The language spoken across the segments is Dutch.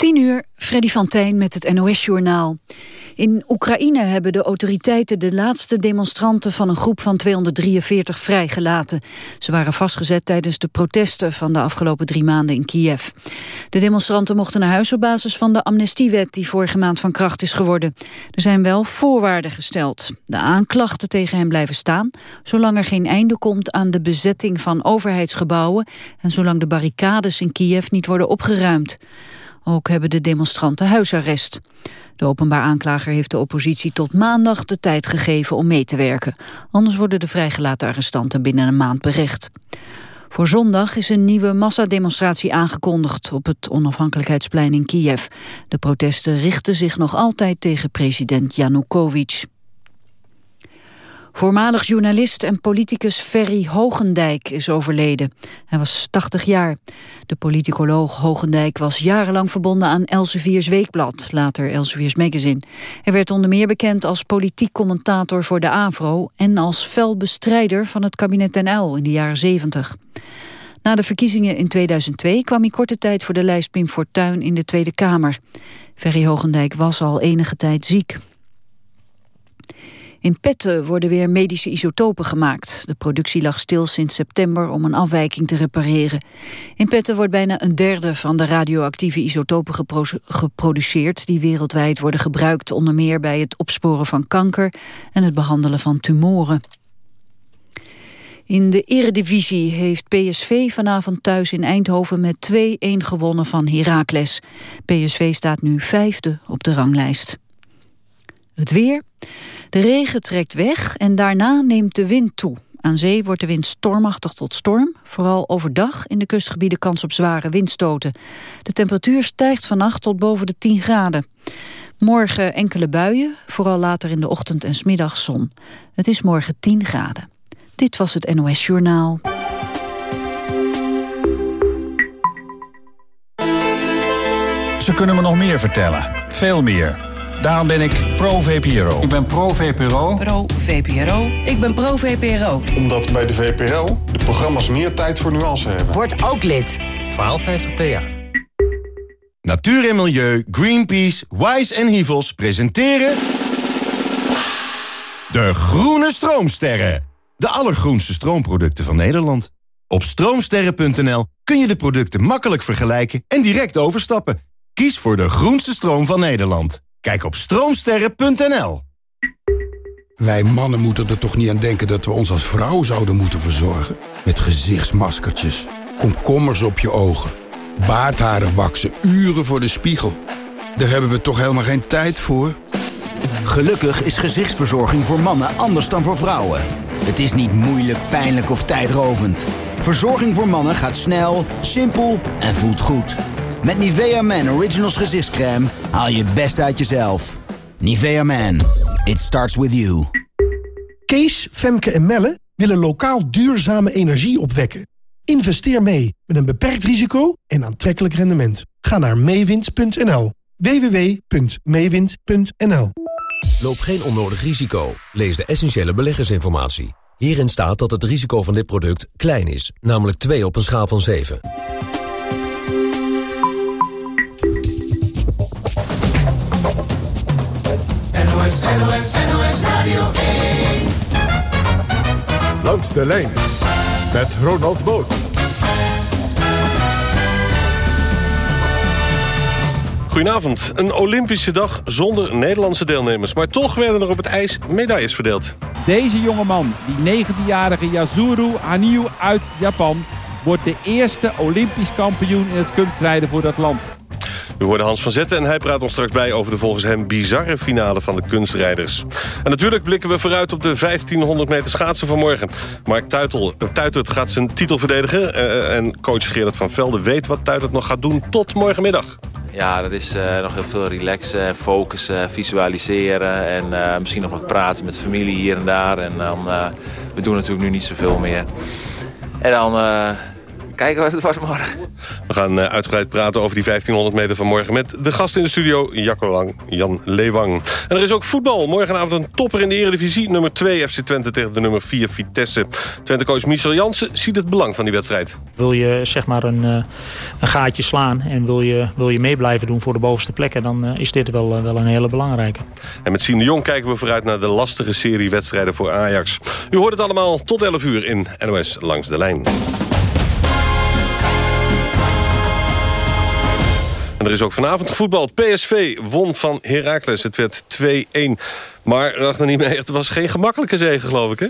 10 uur, Freddy van Tijn met het NOS-journaal. In Oekraïne hebben de autoriteiten de laatste demonstranten van een groep van 243 vrijgelaten. Ze waren vastgezet tijdens de protesten van de afgelopen drie maanden in Kiev. De demonstranten mochten naar huis op basis van de amnestiewet die vorige maand van kracht is geworden. Er zijn wel voorwaarden gesteld. De aanklachten tegen hen blijven staan, zolang er geen einde komt aan de bezetting van overheidsgebouwen en zolang de barricades in Kiev niet worden opgeruimd. Ook hebben de demonstranten huisarrest. De openbaar aanklager heeft de oppositie tot maandag de tijd gegeven om mee te werken. Anders worden de vrijgelaten arrestanten binnen een maand berecht. Voor zondag is een nieuwe massademonstratie aangekondigd op het onafhankelijkheidsplein in Kiev. De protesten richten zich nog altijd tegen president Yanukovych. Voormalig journalist en politicus Ferry Hogendijk is overleden. Hij was 80 jaar. De politicoloog Hogendijk was jarenlang verbonden aan Elsevier's Weekblad, later Elsevier's Magazine. Hij werd onder meer bekend als politiek commentator voor de AVRO... en als fel bestrijder van het kabinet Den in de jaren 70. Na de verkiezingen in 2002 kwam hij korte tijd voor de lijst Pim Fortuyn in de Tweede Kamer. Ferry Hogendijk was al enige tijd ziek. In Petten worden weer medische isotopen gemaakt. De productie lag stil sinds september om een afwijking te repareren. In Petten wordt bijna een derde van de radioactieve isotopen geproduceerd... die wereldwijd worden gebruikt onder meer bij het opsporen van kanker... en het behandelen van tumoren. In de eredivisie heeft PSV vanavond thuis in Eindhoven met 2-1 gewonnen van Heracles. PSV staat nu vijfde op de ranglijst. Het weer. De regen trekt weg en daarna neemt de wind toe. Aan zee wordt de wind stormachtig tot storm. Vooral overdag in de kustgebieden kans op zware windstoten. De temperatuur stijgt vannacht tot boven de 10 graden. Morgen enkele buien, vooral later in de ochtend en smiddag zon. Het is morgen 10 graden. Dit was het NOS Journaal. Ze kunnen me nog meer vertellen. Veel meer. Daarom ben ik pro-VPRO. Ik ben pro-VPRO. Pro-VPRO. Ik ben pro-VPRO. Omdat bij de VPRO de programma's meer tijd voor nuance hebben. Word ook lid. 1250 PA. Natuur en Milieu, Greenpeace, Wise en Hivels presenteren... De Groene Stroomsterren. De allergroenste stroomproducten van Nederland. Op stroomsterren.nl kun je de producten makkelijk vergelijken en direct overstappen. Kies voor de groenste stroom van Nederland. Kijk op stroomsterren.nl. Wij mannen moeten er toch niet aan denken dat we ons als vrouw zouden moeten verzorgen? Met gezichtsmaskertjes, komkommers op je ogen, baardharen waksen, uren voor de spiegel. Daar hebben we toch helemaal geen tijd voor? Gelukkig is gezichtsverzorging voor mannen anders dan voor vrouwen. Het is niet moeilijk, pijnlijk of tijdrovend. Verzorging voor mannen gaat snel, simpel en voelt goed. Met Nivea Man Originals gezichtscreme haal je het best uit jezelf. Nivea Man, it starts with you. Kees, Femke en Melle willen lokaal duurzame energie opwekken. Investeer mee met een beperkt risico en aantrekkelijk rendement. Ga naar meewind.nl. www.meewind.nl Loop geen onnodig risico. Lees de essentiële beleggersinformatie. Hierin staat dat het risico van dit product klein is, namelijk 2 op een schaal van 7. Langs de lijn met Ronald Boot. Goedenavond. Een Olympische dag zonder Nederlandse deelnemers. Maar toch werden er op het ijs medailles verdeeld. Deze jongeman, die 19-jarige Yazuru Haniu uit Japan... wordt de eerste Olympisch kampioen in het kunstrijden voor dat land. We hoorden Hans van Zetten en hij praat ons straks bij... over de volgens hem bizarre finale van de kunstrijders. En natuurlijk blikken we vooruit op de 1500 meter schaatsen van morgen. Mark Tuitel, Tuitert gaat zijn titel verdedigen... Eh, en coach Gerard van Velde weet wat Tuitert nog gaat doen tot morgenmiddag. Ja, dat is uh, nog heel veel relaxen, focussen, visualiseren... en uh, misschien nog wat praten met familie hier en daar. En dan, we doen natuurlijk nu niet zoveel meer. En dan kijken wat het wordt morgen. We gaan uh, uitgebreid praten over die 1500 meter van morgen... met de gast in de studio, Jacco Lang, Jan Leewang. En er is ook voetbal. Morgenavond een topper in de Eredivisie. Nummer 2 FC Twente tegen de nummer 4 Vitesse. Twente-coach Michel Jansen ziet het belang van die wedstrijd. Wil je zeg maar een, uh, een gaatje slaan en wil je, wil je mee blijven doen voor de bovenste plekken... dan uh, is dit wel, wel een hele belangrijke. En met Sien de Jong kijken we vooruit naar de lastige serie wedstrijden voor Ajax. U hoort het allemaal tot 11 uur in NOS Langs de Lijn. En er is ook vanavond voetbal. PSV won van Heracles. Het werd 2-1. Maar Ragnar niet meer. Het was geen gemakkelijke zege, geloof ik, hè?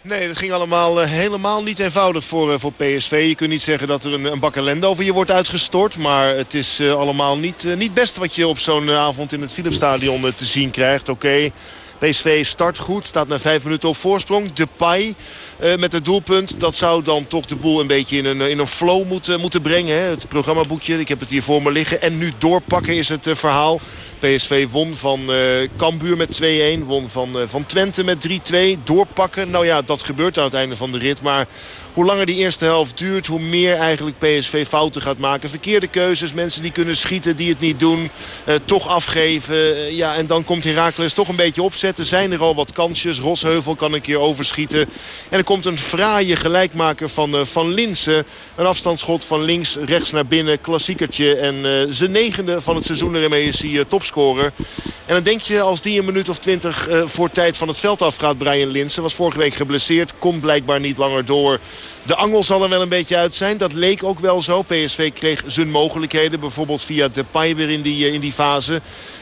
Nee, dat ging allemaal uh, helemaal niet eenvoudig voor, uh, voor PSV. Je kunt niet zeggen dat er een, een bak over je wordt uitgestort. Maar het is uh, allemaal niet, niet best wat je op zo'n avond in het Philipsstadion te zien krijgt. Oké. PSV start goed, staat na vijf minuten op voorsprong. Depay uh, met het doelpunt. Dat zou dan toch de boel een beetje in een, in een flow moeten, moeten brengen. Hè? Het programmaboekje, ik heb het hier voor me liggen. En nu doorpakken is het uh, verhaal. PSV won van uh, Cambuur met 2-1. Won van, van Twente met 3-2. Doorpakken, nou ja, dat gebeurt aan het einde van de rit. Maar hoe langer die eerste helft duurt, hoe meer eigenlijk PSV fouten gaat maken. Verkeerde keuzes, mensen die kunnen schieten, die het niet doen. Uh, toch afgeven. Uh, ja, en dan komt Heracles toch een beetje opzetten. Zijn er al wat kansjes. Rosheuvel kan een keer overschieten. En er komt een fraaie gelijkmaker van, uh, van Linsen. Een afstandsschot van links, rechts naar binnen. Klassiekertje. En zijn negende van het seizoen ermee is hij topscorer. En dan denk je als die een minuut of twintig voor tijd van het veld afgaat, Brian Linsen. Was vorige week geblesseerd, komt blijkbaar niet langer door. De angel zal er wel een beetje uit zijn. Dat leek ook wel zo. PSV kreeg zijn mogelijkheden. Bijvoorbeeld via Depay weer in die, in die fase.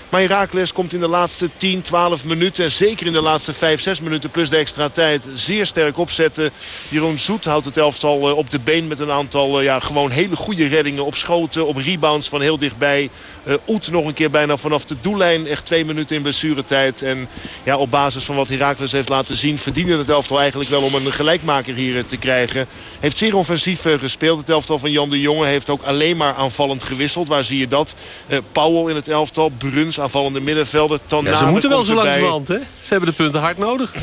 Maar Herakles komt in de laatste 10, 12 minuten... en zeker in de laatste 5, 6 minuten plus de extra tijd... zeer sterk opzetten. Jeroen Zoet houdt het elftal op de been... met een aantal ja, gewoon hele goede reddingen op schoten... op rebounds van heel dichtbij. Uh, Oet nog een keer bijna vanaf de doellijn. Echt twee minuten in blessuretijd. En ja, op basis van wat Herakles heeft laten zien... verdiende het elftal eigenlijk wel om een gelijkmaker hier te krijgen. Heeft zeer offensief gespeeld. Het elftal van Jan de Jonge heeft ook alleen maar aanvallend gewisseld. Waar zie je dat? Uh, Powell in het elftal, Bruns aanvallende middenvelden. Ja, ze moeten wel zo langzamerhand, hè? Ze hebben de punten hard nodig.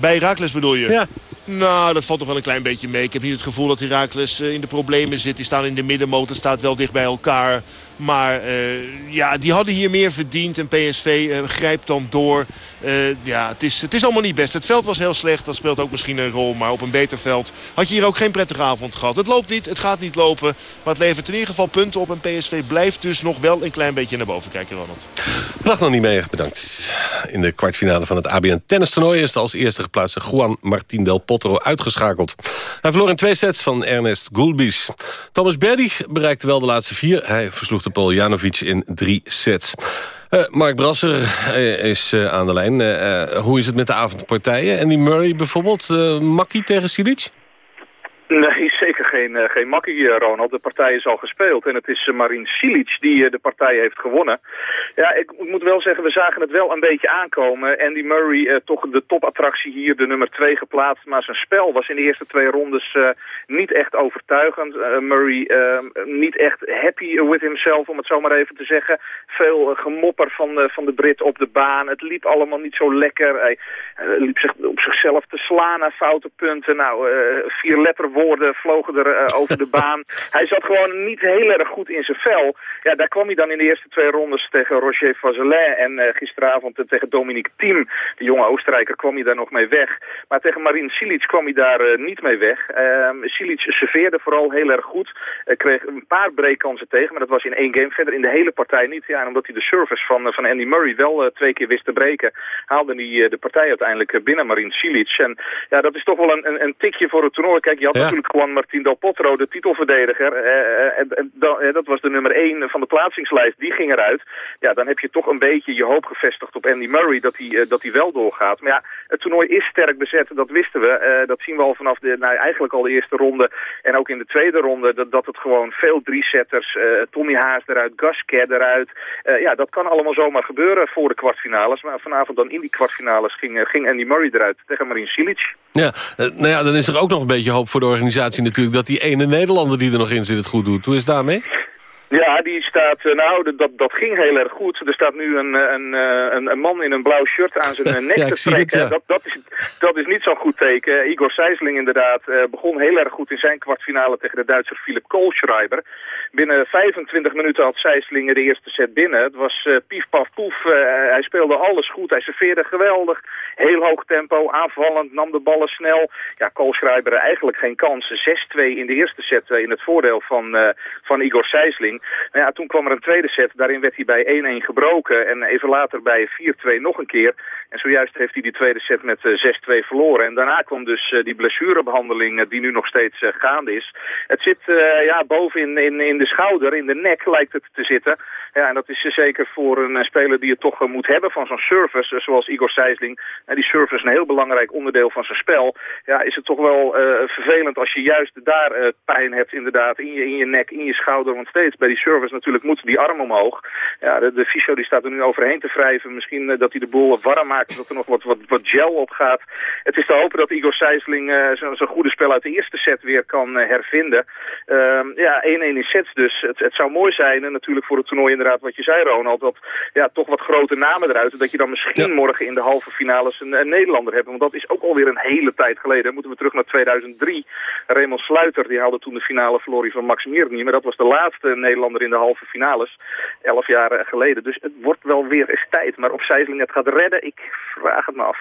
Bij Herakles bedoel je? Ja. Nou, dat valt toch wel een klein beetje mee. Ik heb niet het gevoel dat Herakles in de problemen zit. Die staan in de middenmotor, staat wel dicht bij elkaar. Maar uh, ja, die hadden hier meer verdiend. En PSV uh, grijpt dan door. Uh, ja, het is, het is allemaal niet best. Het veld was heel slecht. Dat speelt ook misschien een rol. Maar op een beter veld had je hier ook geen prettige avond gehad. Het loopt niet, het gaat niet lopen. Maar het levert in ieder geval punten op. En PSV blijft dus nog wel een klein beetje naar boven kijken, Ronald. Dag nog niet mee, bedankt. In de kwartfinale van het ABN tennistoernooi... is de als eerste geplaatste Juan Martín del Potro uitgeschakeld. Hij verloor in twee sets van Ernest Gulbis. Thomas Berdy bereikte wel de laatste vier. Hij versloeg de Paul Janovic in drie sets. Uh, Mark Brasser uh, is uh, aan de lijn. hoe is het met de avondpartijen? En die Murray bijvoorbeeld, Makkie tegen Silic? Nee, geen, uh, geen makkie, Ronald. De partij is al gespeeld en het is uh, Marin Silic die de partij heeft gewonnen. Ja, ik, moet wel zeggen, we zagen het wel een beetje aankomen. Andy Murray, toch de topattractie hier, de nummer 2 geplaatst. Maar zijn spel was in de eerste twee rondes niet echt overtuigend. Murray niet echt happy with himself, om het zo maar even te zeggen. Veel gemopper van, van de Brit op de baan. Het liep allemaal niet zo lekker. Hij liep zich op zichzelf te slaan naar foute punten. Nou, vier letter woorden vlogen er uh, over de baan. Hij zat gewoon niet heel erg goed in zijn vel. Ja, daar kwam hij dan in de eerste twee rondes tegen Roger Vazelin. En uh, gisteravond uh, tegen Dominique Thiem, de jonge Oostenrijker, kwam hij daar nog mee weg. Maar tegen Marin Silic kwam hij daar niet mee weg. Ehm, Silic serveerde vooral heel erg goed. kreeg een paar breekkansen tegen, maar dat was in één game. Verder in de hele partij niet. Ja, en omdat hij de service van, van Andy Murray wel twee keer wist te breken, haalde hij de partij uiteindelijk binnen Marin Silic. En ja, dat is toch wel een, een, een tikje voor het toernooi. Kijk, je had natuurlijk Juan Martín del Potro, de titelverdediger. Uh, en, en, uh, dat was de nummer 1 van de plaatsingslijst. Die ging eruit. Ja, dan heb je toch een beetje je hoop gevestigd op Andy Murray dat hij, dat hij wel doorgaat. Maar ja, het toernooi is sterk bezet. Dat wisten we. dat zien we al vanaf de, nou, eigenlijk al de eerste ronde. En ook in de tweede ronde. Dat, dat het gewoon veel drie-setters. Tommy Haas eruit, Gasquet eruit. ja, dat kan allemaal zomaar gebeuren voor de kwartfinales. Maar vanavond dan in die kwartfinales ging, ging Andy Murray eruit tegen Marin Cilic. Ja, nou ja, dan is er ook nog een beetje hoop voor de organisatie natuurlijk... dat die ene Nederlander die er nog in zit het goed doet. Hoe is het daarmee? Ja, die staat, eh, nou, dat, dat ging heel erg goed. Er staat nu een, eh, een, eh, een, een man in een blauw shirt aan zijn nek te trekken. dat, dat, is, dat is niet zo'n goed teken. Igor Sijsling inderdaad begon heel erg goed in zijn kwartfinale tegen de Duitser Philip Kohlschreiber. Binnen 25 minuten had Sijsling de eerste set binnen. Het was uh, pief, paf, poef. hij speelde alles goed. Hij serveerde geweldig. Heel hoog tempo, aanvallend, nam de ballen snel. Ja, Kohlschreiber eigenlijk geen kans. 6-2 in de eerste set in het voordeel van, van Igor Sijsling. Nou ja, toen kwam er een tweede set. Daarin werd hij bij 1-1 gebroken. En even later bij 4-2 nog een keer. En zojuist heeft hij die tweede set met 6-2 eh, verloren. En daarna kwam dus uh, die blessurebehandeling uh, die nu nog steeds gaande is. Het zit ja, boven in, in, in de schouder, in de nek lijkt het te zitten. Ja, en dat is zeker voor een speler die het toch moet hebben van zo'n service, zoals Igor Sijsling. En die service is een heel belangrijk onderdeel van zijn spel. Ja, is het toch wel vervelend als je juist daar pijn hebt inderdaad in je, in je nek, in je schouder. Want steeds bij die service natuurlijk moet die arm omhoog. Ja, de, de fysio die staat er nu overheen te wrijven. Misschien dat hij de boel warm maakt, dat er nog wat, wat, wat gel op gaat. Het is te hopen dat Igor Sijsling uh, zo'n goede spel uit de eerste set weer kan uh, hervinden. Uh, ja, 1-1 in sets dus. Het, het, zou mooi zijn, en natuurlijk voor het toernooi inderdaad wat je zei Ronald, dat ja, toch wat grote namen eruit. Dat je dan misschien morgen in de halve finales een, een, Nederlander hebt. Want dat is ook alweer een hele tijd geleden. moeten we terug naar 2003. Raymond Sluiter, die haalde toen de finale verloren van Max Mierny. Maar dat was de laatste Nederlander in de halve finales. Elf jaar geleden. Dus het wordt wel weer eens tijd. Maar of Sijsling het gaat redden, ik vraag het me af.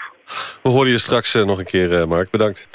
We horen je straks uh, nog een keer, uh, Mark. Bedankt.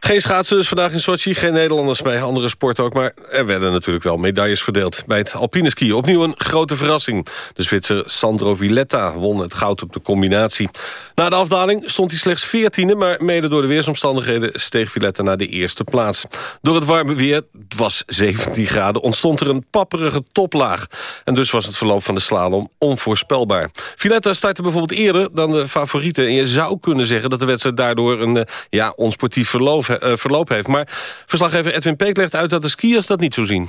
Geen schaatsen dus vandaag in Sochi. Geen Nederlanders bij andere sporten ook. Maar er werden natuurlijk wel medailles verdeeld. Bij het alpine skiën opnieuw een grote verrassing. De Zwitser Sandro Villetta won het goud op de combinatie. Na de afdaling stond hij slechts 14e. Maar mede door de weersomstandigheden steeg Villetta naar de eerste plaats. Door het warme weer, het was 17 graden, ontstond er een papperige toplaag. En dus was het verloop van de slalom onvoorspelbaar. Villetta startte bijvoorbeeld eerder dan de favorieten. En je zou kunnen zeggen dat de wedstrijd daardoor een eh, ja, onsportief verloop verloop heeft. Maar verslaggever Edwin Peek legt uit dat de skiers dat niet zo zien.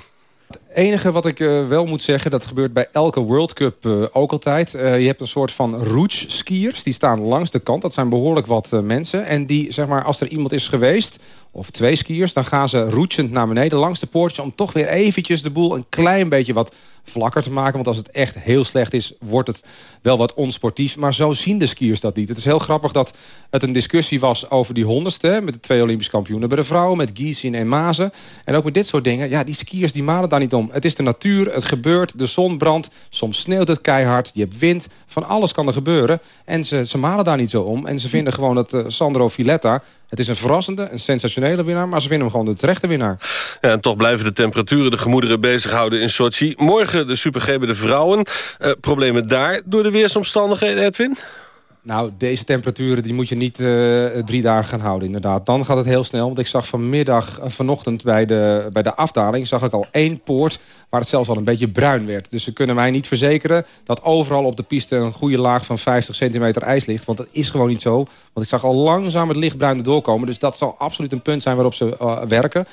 Enige wat ik uh, wel moet zeggen, dat gebeurt bij elke World Cup uh, ook altijd. Uh, je hebt een soort van rouge-skiers, die staan langs de kant. Dat zijn behoorlijk wat mensen. En die, zeg maar, als er iemand is geweest, of twee skiers... dan gaan ze roetsend naar beneden langs de poortjes... om toch weer eventjes de boel een klein beetje wat vlakker te maken. Want als het echt heel slecht is, wordt het wel wat onsportief. Maar zo zien de skiers dat niet. Het is heel grappig dat het een discussie was over die honderdste... met de twee Olympische kampioenen bij de vrouwen... met Giesin en Mazen. En ook met dit soort dingen. Ja, die skiers die malen daar niet om. Het is de natuur, het gebeurt, de zon brandt. Soms sneeuwt het keihard, je hebt wind. Van alles kan er gebeuren. En ze, ze malen daar niet zo om. En ze vinden gewoon dat uh, Sandro Villetta het is een verrassende, een sensationele winnaar... maar ze vinden hem gewoon de terechte winnaar. Ja, en toch blijven de temperaturen de gemoederen bezighouden in Sochi. Morgen de Super de vrouwen. Uh, problemen daar door de weersomstandigheden, Edwin? Nou, deze temperaturen die moet je niet uh, drie dagen gaan houden, inderdaad. Dan gaat het heel snel, want ik zag vanmiddag, uh, vanochtend bij de, bij de afdaling... zag ik al één poort waar het zelfs al een beetje bruin werd. Dus ze kunnen mij niet verzekeren dat overal op de piste... een goede laag van 50 centimeter ijs ligt. Want dat is gewoon niet zo. Want ik zag al langzaam het lichtbruin doorkomen. Dus dat zal absoluut een punt zijn waarop ze uh, werken.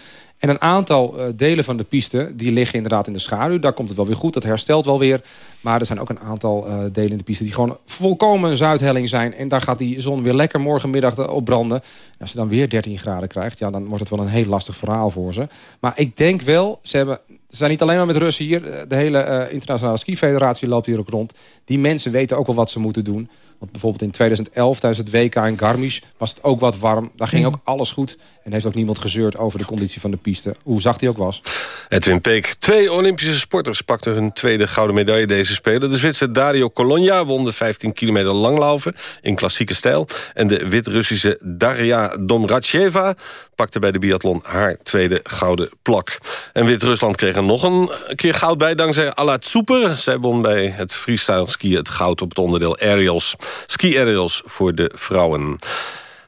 En een aantal uh, delen van de piste die liggen inderdaad in de schaduw. Daar komt het wel weer goed, dat herstelt wel weer. Maar er zijn ook een aantal uh, delen in de piste die gewoon volkomen een zuidhelling zijn. En daar gaat die zon weer lekker morgenmiddag op branden. En als je dan weer 13 graden krijgt, ja, dan wordt het wel een heel lastig verhaal voor ze. Maar ik denk wel, ze hebben ze zijn niet alleen maar met Russen hier. De hele uh, internationale skifederatie loopt hier ook rond. Die mensen weten ook wel wat ze moeten doen. Want bijvoorbeeld in 2011 tijdens het WK in Garmisch was het ook wat warm. Daar ging ook alles goed. En heeft ook niemand gezeurd over de conditie van de piste. Hoe zacht die ook was. Edwin Peek. Twee Olympische sporters pakten hun tweede gouden medaille deze Spelen. De Zwitser Dario Colonia won de 15 kilometer langlaufen in klassieke stijl. En de Wit-Russische Daria Domracheva pakte bij de biathlon haar tweede gouden plak. En Wit-Rusland kreeg er nog een keer goud bij dankzij Alat Soeper. Zij won bij het freestyle skiën het goud op het onderdeel aerials. Ski aerials voor de vrouwen.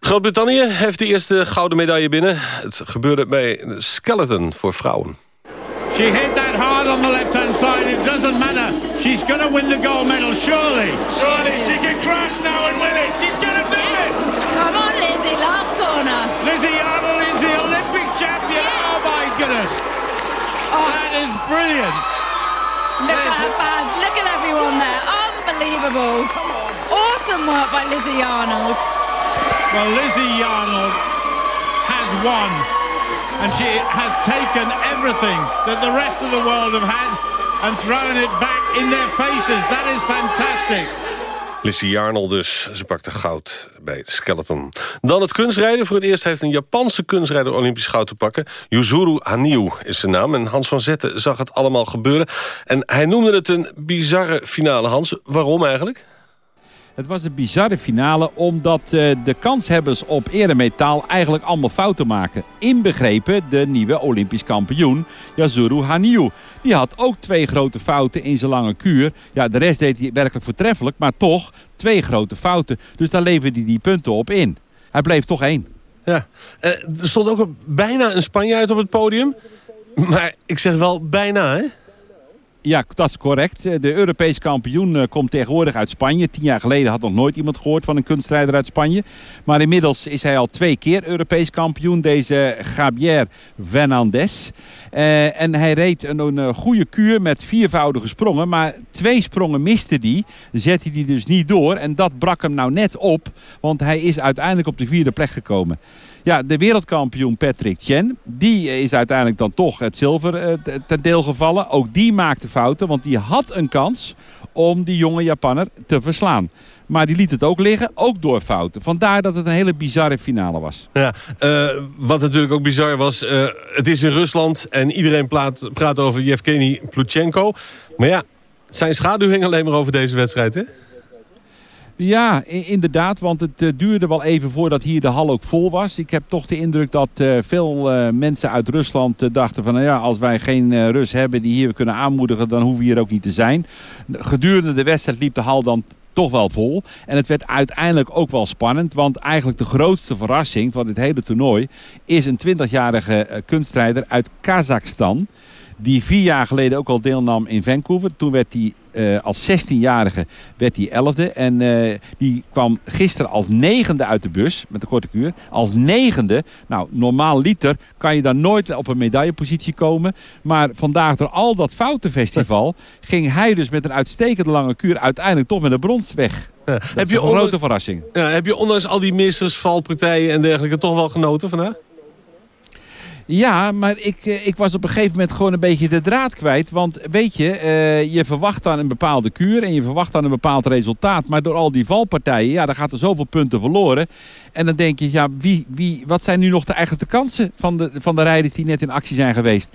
Groot-Brittannië heeft de eerste gouden medaille binnen. Het gebeurde bij skeleton voor vrouwen. She hit that hard on the left-hand side. It doesn't matter. She's going to win the gold medal, surely. Surely she can crash now and win it. She's going to champion. Yeah. Oh, my goodness. Oh. That is brilliant. Look at that fans. Look at everyone there. Unbelievable. Awesome work by Lizzie Arnold. Well, Lizzie Arnold has won. And she has taken everything that the rest of the world have had and thrown it back in their faces. That is fantastic. Lissy Jarnel dus. Ze pakte goud bij Skeleton. Dan het kunstrijden. Voor het eerst heeft een Japanse kunstrijder Olympisch goud te pakken. Yuzuru Haniu is zijn naam. En Hans van Zetten zag het allemaal gebeuren. En hij noemde het een bizarre finale. Hans, waarom eigenlijk? Het was een bizarre finale omdat uh, de kanshebbers op eremetaal eigenlijk allemaal fouten maken. Inbegrepen de nieuwe Olympisch kampioen Yazuru Haniu. Die had ook twee grote fouten in zijn lange kuur. Ja, de rest deed hij werkelijk voortreffelijk, maar toch twee grote fouten. Dus daar leverde hij die punten op in. Hij bleef toch één. Ja, uh, er stond ook bijna een Spanjaard op het podium. Maar ik zeg wel bijna, hè? Ja, dat is correct. De Europese kampioen eh, komt tegenwoordig uit Spanje. Tien jaar geleden had nog nooit iemand gehoord van een kunstrijder uit Spanje. Maar inmiddels is hij al twee keer Europees kampioen. Deze Javier Fernandez. Uh, en hij reed een, een, goede kuur met viervoudige sprongen. Maar twee sprongen miste hij. Zette hij dus niet door. En dat brak hem nou net op. Want hij is uiteindelijk op de vierde plek gekomen. Ja, de wereldkampioen Patrick Chen, die is uiteindelijk dan toch het zilver uh, ten deel gevallen. Ook die maakte fouten, want die had een kans om die jonge Japanner te verslaan. Maar die liet het ook liggen, ook door fouten. Vandaar dat het een hele bizarre finale was. Ja, uh, wat natuurlijk ook bizar was, uh, het is in Rusland en iedereen praat, praat over Yevgeny Plutchenko. Maar ja, zijn schaduw hing alleen maar over deze wedstrijd, hè? Ja, inderdaad, want het uh, duurde wel even voordat hier de hal ook vol was. Ik heb toch de indruk dat uh, veel uh, mensen uit Rusland dachten van... Nou ja, als wij geen Rus hebben die hier kunnen aanmoedigen, dan hoeven we hier ook niet te zijn. Gedurende de wedstrijd liep de hal dan toch wel vol. En het werd uiteindelijk ook wel spannend. Want eigenlijk de grootste verrassing van dit hele toernooi... is een 20-jarige kunstrijder uit Kazachstan... die vier jaar geleden ook al deelnam in Vancouver. Toen werd hij uh, als 16-jarige werd hij 11e. En uh, die kwam gisteren als negende uit de bus met de korte kuur. Als negende. Nou, normaal liter kan je dan nooit op een medaillepositie komen. Maar vandaag door al dat foutenfestival ging hij dus met een uitstekende lange kuur uiteindelijk toch met een brons weg. Ja, heb je een grote verrassing. Ja, heb je ondanks al die missers, valpartijen en dergelijke toch wel genoten vandaag? Ja, maar ik, eh, ik was op een gegeven moment gewoon een beetje de draad kwijt. Want weet je, uh, je verwacht dan een bepaalde kuur en je verwacht dan een bepaald resultaat. Maar door al die valpartijen, ja, dan gaat er zoveel punten verloren. En dan denk je, ja, wie, wie, wat zijn nu nog de eigenlijke kansen van de, van de rijders die net in actie zijn geweest?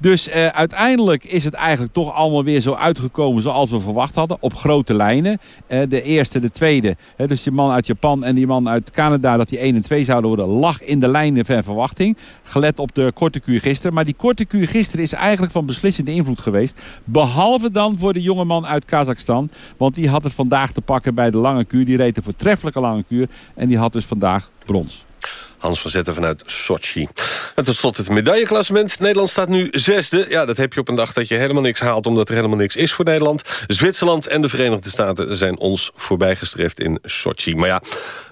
Dus uh, uiteindelijk is het eigenlijk toch allemaal weer zo uitgekomen zoals we verwacht hadden. Op grote lijnen. Uh, de eerste, de tweede. Hè, dus die man uit Japan en die man uit Canada, dat die 1 en 2 zouden worden, lag in de lijnen van verwachting. Gelet op de korte kuur gisteren. Maar die korte kuur gisteren is eigenlijk van beslissende invloed geweest. Behalve dan voor de jonge man uit Kazachstan. Want die had het vandaag te pakken bij de lange kuur. Die reed een voortreffelijke lange kuur. En die had dus vandaag brons. Hans van Zetten vanuit Sochi. En tot slot het medailleklassement. Nederland staat nu zesde. Ja, dat heb je op een dag dat je helemaal niks haalt... omdat er helemaal niks is voor Nederland. Zwitserland en de Verenigde Staten zijn ons voorbijgestreefd in Sochi. Maar ja,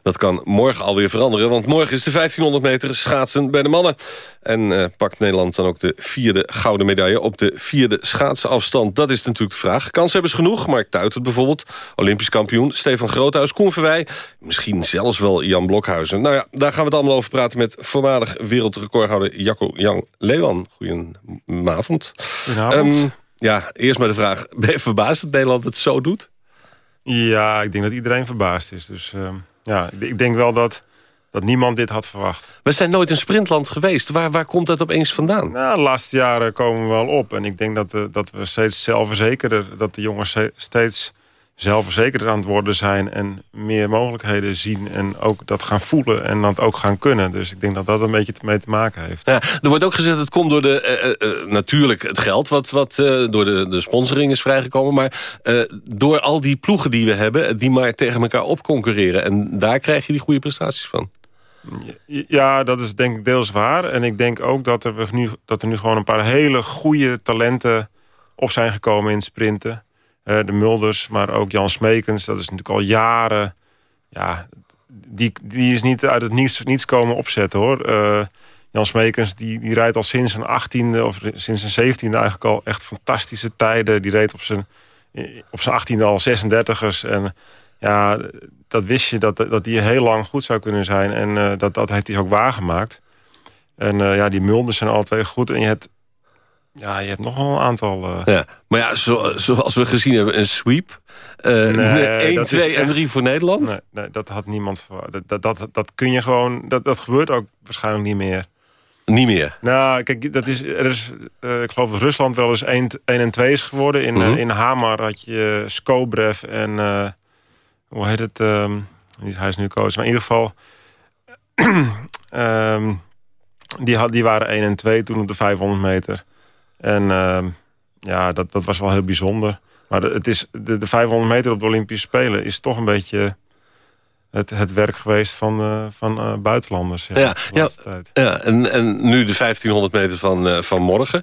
dat kan morgen alweer veranderen. Want morgen is de 1500 meter schaatsen bij de mannen. En uh, pakt Nederland dan ook de vierde gouden medaille... op de vierde schaatsafstand? Dat is natuurlijk de vraag. Kans hebben ze genoeg. Mark Tuitert bijvoorbeeld, Olympisch kampioen. Stefan Groothuis, Koen Verwij. Misschien zelfs wel Jan Blokhuizen. Nou ja, daar gaan we het allemaal over praten... met voormalig wereldrecordhouder Jacco Jan Leeuwan. Goedenavond. Goedenavond. Um, ja, eerst maar de vraag. Ben je verbaasd dat Nederland het zo doet? Ja, ik denk dat iedereen verbaasd is. Dus... Um ja, ik denk wel dat, dat niemand dit had verwacht. We zijn nooit een sprintland geweest. Waar, waar komt dat opeens vandaan? Nou, de laatste jaren komen we wel op. En ik denk dat, uh, dat we steeds zelfverzekerder... dat de jongens steeds zelfverzekerder aan het worden zijn... en meer mogelijkheden zien en ook dat gaan voelen en dat ook gaan kunnen. Dus ik denk dat dat een beetje mee te maken heeft. Ja, er wordt ook gezegd dat het komt door de, uh, uh, natuurlijk het geld... wat, wat door de, de sponsoring is vrijgekomen... maar door al die ploegen die we hebben... die maar tegen elkaar opconcurreren. En daar krijg je die goede prestaties van. Ja, dat is denk ik deels waar. En ik denk ook dat er, nu, dat er nu gewoon een paar hele goede talenten op zijn gekomen in sprinten de Mulders, maar ook Jan Smekens. Dat is natuurlijk al jaren... Ja, die, die is niet uit het niets, niets komen opzetten, hoor. Uh, Jan Smekens, die, die rijdt al sinds zijn achttiende... of sinds zijn zeventiende eigenlijk al echt fantastische tijden. Die reed op zijn, op zijn achttiende al 36ers. En ja, dat wist je, dat, dat die heel lang goed zou kunnen zijn. En uh, dat, dat heeft hij ook waargemaakt. En ja, die Mulders zijn altijd goed. En je hebt Ja, je hebt nog wel een aantal... Uh... Ja. Maar ja, zo, zoals we gezien hebben, een sweep. Uh, nee, 1, 2 en 3 voor Nederland. Nee, nee, dat had niemand verwacht. Dat, dat, dat, dat kun je gewoon... Dat, dat gebeurt ook waarschijnlijk niet meer. Niet meer? Nou, kijk, dat is, er is, uh, ik geloof dat Rusland wel eens 1, 1 en 2 is geworden. In, mm -hmm. uh, in Hamar had je Skobrev en... Hoe heet het? Um, hij is nu coach. Maar in ieder geval... um, die, had, die waren 1 en 2 toen op de 500 meter. En uh, ja, dat, dat was wel heel bijzonder. Maar de, het is, de, de 500 meter op de Olympische Spelen is toch een beetje het, het werk geweest van, uh, van uh, buitenlanders. Ja, ja, ja, ja, en, en nu de 1500 meter van, uh, van morgen.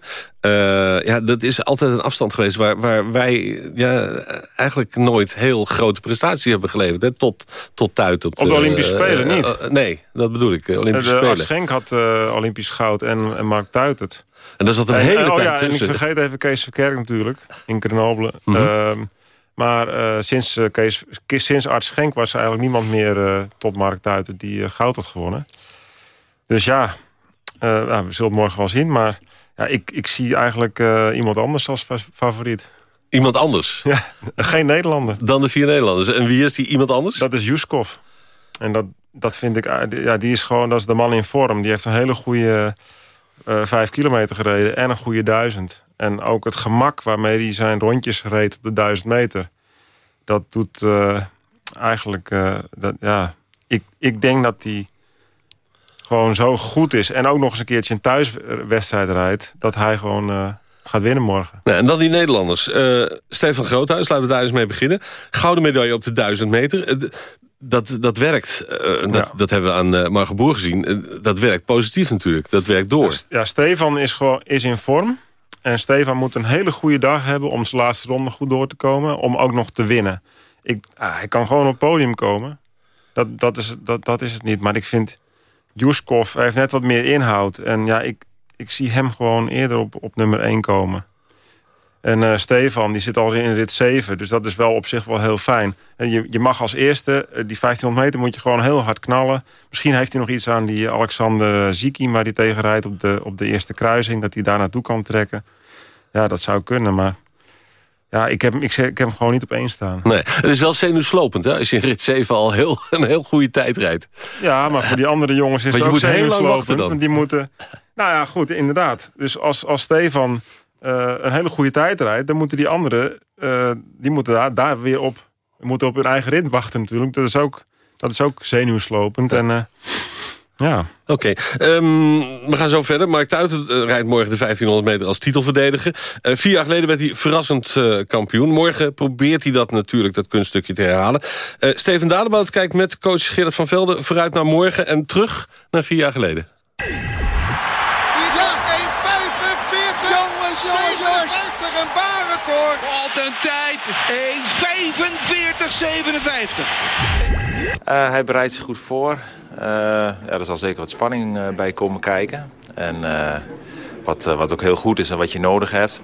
ja, dat is altijd een afstand geweest waar, waar wij ja, eigenlijk nooit heel grote prestaties hebben geleverd. Hè, tot, tot uit. Op de Olympische Spelen niet? nee, dat bedoel ik. Olympische de, Spelen. Schenk had Olympisch goud en, en Mark Tuitert. En daar zat een hele en, tijd oh, ja, tussen. En ik vergeet even Kees Verkerk natuurlijk, in Grenoble. Mm -hmm. Maar uh, sinds, uh, Kees, sinds Arts Schenk was er eigenlijk niemand meer uh, tot Mark Tuiten die goud had gewonnen. Dus ja, nou, we zullen het morgen wel zien. Maar ja, ik, ik zie eigenlijk iemand anders als favoriet. Iemand anders? Ja, geen Nederlander. Dan de vier Nederlanders. En wie is die iemand anders? Dat is Juskov. En dat, dat vind ik, ja, die is gewoon, dat is de man in vorm. Die heeft een hele goede vijf kilometer gereden en een goede duizend. En ook het gemak waarmee hij zijn rondjes reed op de 1000 meter. Dat doet uh, eigenlijk... Uh, dat, ja, ik, ik denk dat hij gewoon zo goed is. En ook nog eens een keertje een thuiswedstrijd rijdt. Dat hij gewoon gaat winnen morgen. En dan die Nederlanders. Stefan Groothuis, laten we daar eens mee beginnen. Gouden medaille op de 1000 meter. Dat, dat werkt. dat, ja. dat hebben we aan Marge Boer gezien. dat werkt positief natuurlijk. Dat werkt door. Ja, Stefan is, gewoon, is in vorm. En Stefan moet een hele goede dag hebben om zijn laatste ronde goed door te komen. Om ook nog te winnen. Ik, ah, hij kan gewoon op het podium komen. Dat, dat, is, dat, dat is het niet. Maar ik vind Juskov heeft net wat meer inhoud. En ja, ik, ik zie hem gewoon eerder op, op nummer 1 komen. En uh, Stefan, die zit al in rit 7. Dus dat is wel op zich wel heel fijn. En je, je mag als eerste, uh, die 1500 meter moet je gewoon heel hard knallen. Misschien heeft hij nog iets aan die Alexander Ziekiem... waar hij tegen rijdt op de, op de eerste kruising. Dat hij daar naartoe kan trekken. Ja, dat zou kunnen, maar... Ja, ik heb, ik, ik heb hem gewoon niet op één staan. Nee, het is wel zenuwslopend, hè? Als je in rit 7 al heel, een heel goede tijd rijdt. Ja, maar voor die andere jongens is het ook zenuwslopend. Dan. Die moeten... Nou ja, goed, inderdaad. Dus als, als Stefan een hele goede tijd rijdt... dan moeten die anderen, uh, die moeten daar, daar weer op... moeten op hun eigen rit wachten natuurlijk. Dat is ook, dat is ook zenuwslopend. Ja. En... Uh, ja. Oké, okay. um, we gaan zo verder. Mark Tuiten uh, rijdt morgen de 1500 meter als titelverdediger. Uh, vier jaar geleden werd hij verrassend uh, kampioen. Morgen probeert hij dat natuurlijk, dat kunststukje te herhalen. Steven Dadebout kijkt met coach Gerrit van Velde vooruit naar morgen... en terug naar vier jaar geleden. Ja, 1,45. Jongens, 57, een baanrecord. Wat een tijd. 1,45,57. Uh, hij bereidt zich goed voor. Uh, ja, er zal zeker wat spanning uh, bij komen kijken. En uh, wat, wat ook heel goed is en wat je nodig hebt.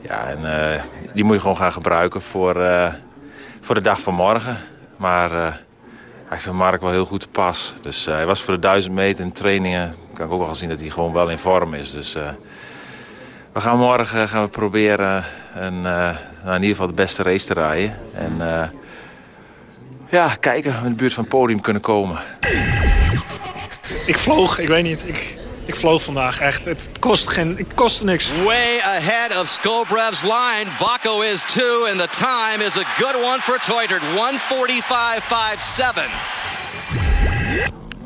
Ja, en die moet je gewoon gaan gebruiken voor, voor de dag van morgen. Maar ik vind Mark wel heel goed te pas. Dus hij was voor de 1000 meter in trainingen. Kan ik ook wel zien dat hij gewoon wel in vorm is. Dus we gaan morgen gaan we proberen een, nou, in ieder geval de beste race te rijden. En ja, kijken of we in de buurt van het podium kunnen komen. Ik vloog, ik weet niet. Ik, ik vloog vandaag echt. Het kost, geen, het kost niks. Way ahead of Skobrev's line. Baco is two and the time is a good one for Teutert. 145.57.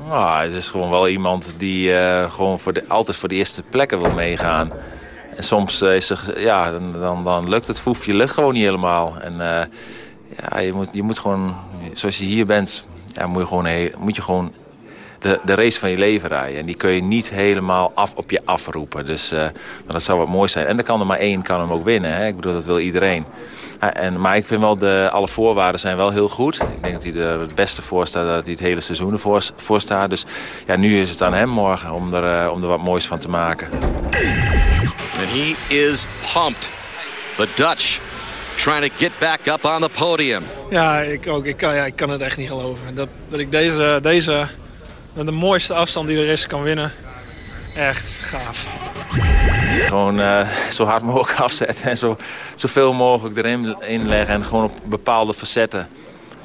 Ah, het is gewoon wel iemand die uh, gewoon voor de, altijd voor de eerste plekken wil meegaan. En soms is er, ja, dan, dan, dan lukt het foefje lucht gewoon niet helemaal. En uh, ja, je moet, je moet gewoon, zoals je hier bent, ja, moet je gewoon, moet je gewoon de, de race van je leven rijden. En die kun je niet helemaal af op je afroepen. Dus uh, dat zou wat mooi zijn. En dan kan er maar één kan hem ook winnen. Hè? Ik bedoel, dat wil iedereen. En, maar ik vind wel, de, alle voorwaarden zijn wel heel goed. Ik denk dat hij er het beste voor staat, dat hij het hele seizoen ervoor voor staat. Dus ja, nu is het aan hem morgen om er, uh, om er wat moois van te maken. And he is pumped. The Dutch trying to get back up on the podium. Ja, ik ook. Ik kan, ja, ik kan het echt niet geloven. Dat, dat ik deze, deze de mooiste afstand die er is kan winnen. Echt gaaf. Gewoon uh, zo hard mogelijk afzetten en zo, zoveel mogelijk erin inleggen. En gewoon op bepaalde facetten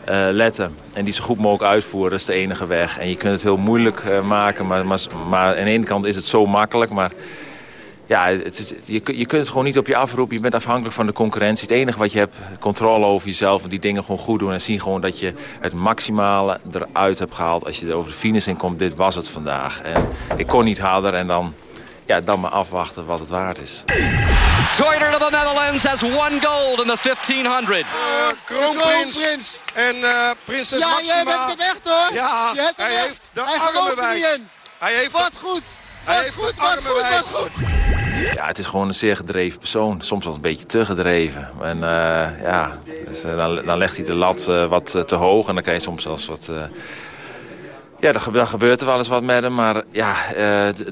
uh, letten. En die zo goed mogelijk uitvoeren, dat is de enige weg. En je kunt het heel moeilijk uh, maken, maar, maar, maar aan de ene kant is het zo makkelijk. Maar ja, het is, je, je kunt het gewoon niet op je afroepen. Je bent afhankelijk van de concurrentie. Het enige wat je hebt, controle over jezelf en die dingen gewoon goed doen. En zien gewoon dat je het maximale eruit hebt gehaald. Als je er over de finish in komt, dit was het vandaag. En ik kon niet harder en dan, ja, dan maar afwachten wat het waard is. Toiter of the Netherlands has one gold in the 1500. Uh, Kroonprins en uh, prinses ja, Maxima. Ja, jij hebt het echt hoor. Ja, je hebt het hij echt. heeft de hij armen er. Hij heeft wat goed. Hij heeft goed, armen goed, goed. Ja, het is gewoon een zeer gedreven persoon. Soms wel een beetje te gedreven. En uh, ja, dus, uh, dan, dan, legt hij de lat uh, wat te hoog. En dan kan je soms zelfs wat... ja, dan gebeurt er wel eens wat met hem. Maar ja,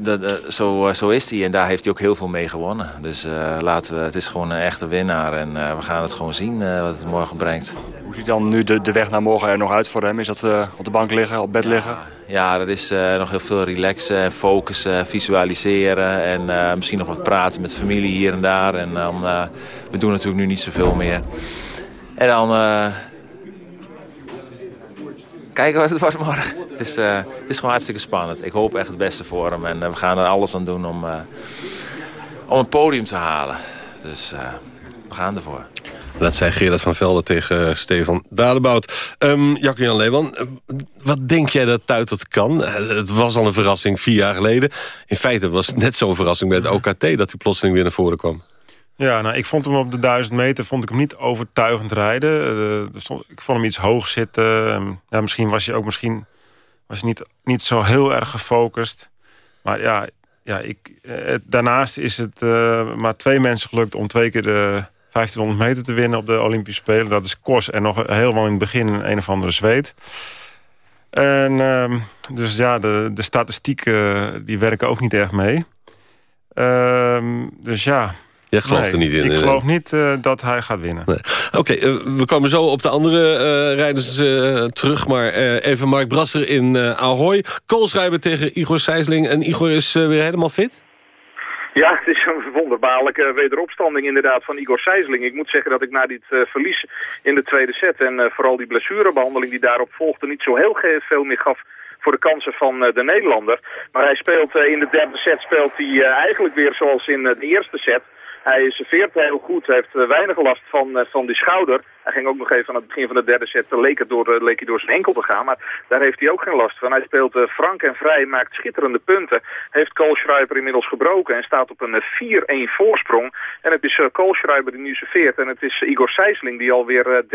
de, zo, zo is hij. En daar heeft hij ook heel veel mee gewonnen. Dus laten we, het is gewoon een echte winnaar. En we gaan het gewoon zien wat het morgen brengt. Hoe ziet dan nu de, de weg naar morgen er nog uit voor hem? Is dat op de bank liggen, op bed liggen? Ja, dat is nog heel veel relaxen, focussen, visualiseren. En misschien nog wat praten met familie hier en daar. En dan, we doen natuurlijk nu niet zoveel meer. En dan kijken wat het wordt morgen. Het is, het is gewoon hartstikke spannend. Ik hoop echt het beste voor hem. En we gaan er alles aan doen om, om een podium te halen. Dus we gaan ervoor. Dat zei Gerard van Velden tegen Stefan Dadebout. Um, Jacques-Jan Leeuwen, wat denk jij dat Tuitert kan? Het was al een verrassing vier jaar geleden. In feite was het net zo'n verrassing bij het OKT... dat hij plotseling weer naar voren kwam. Ja, nou, ik vond hem op de 1000 meter vond ik hem niet overtuigend rijden. Uh, ik vond hem iets hoog zitten. Um, ja, misschien was hij ook misschien, was hij niet, niet zo heel erg gefocust. Maar ja, ja ik, uh, daarnaast is het uh, maar twee mensen gelukt... om twee keer de 1500 meter te winnen op de Olympische Spelen. Dat is Kos en nog helemaal in het begin een, een of andere zweet. En uh, dus ja, de, de statistieken die werken ook niet erg mee. Uh, dus ja... Jij gelooft nee, er niet in? Ik geloof niet uh, dat hij gaat winnen. Nee. Oké, okay, uh, we komen zo op de andere uh, rijders terug. Maar even Mark Brasser in Ahoy. Koolschrijver tegen Igor Sijsling. En Igor is weer helemaal fit? Ja, het is een wonderbaarlijke wederopstanding inderdaad van Igor Sijsling. Ik moet zeggen dat ik na dit uh, verlies in de tweede set... en uh, vooral die blessurebehandeling die daarop volgde... niet zo heel veel meer gaf voor de kansen van uh, de Nederlander. Maar hij speelt in de derde set speelt hij eigenlijk weer zoals in de eerste set... Hij serveert heel goed, heeft weinig last van, van die schouder. Hij ging ook nog even aan het begin van de derde set, leek, het door, leek hij door zijn enkel te gaan. Maar daar heeft hij ook geen last van. Hij speelt uh, frank en vrij, maakt schitterende punten. Heeft Koolschreiber inmiddels gebroken en staat op een 4-1 voorsprong. En het is uh, Koolschreiber die nu serveert. En het is Igor Sijsling die alweer 30-0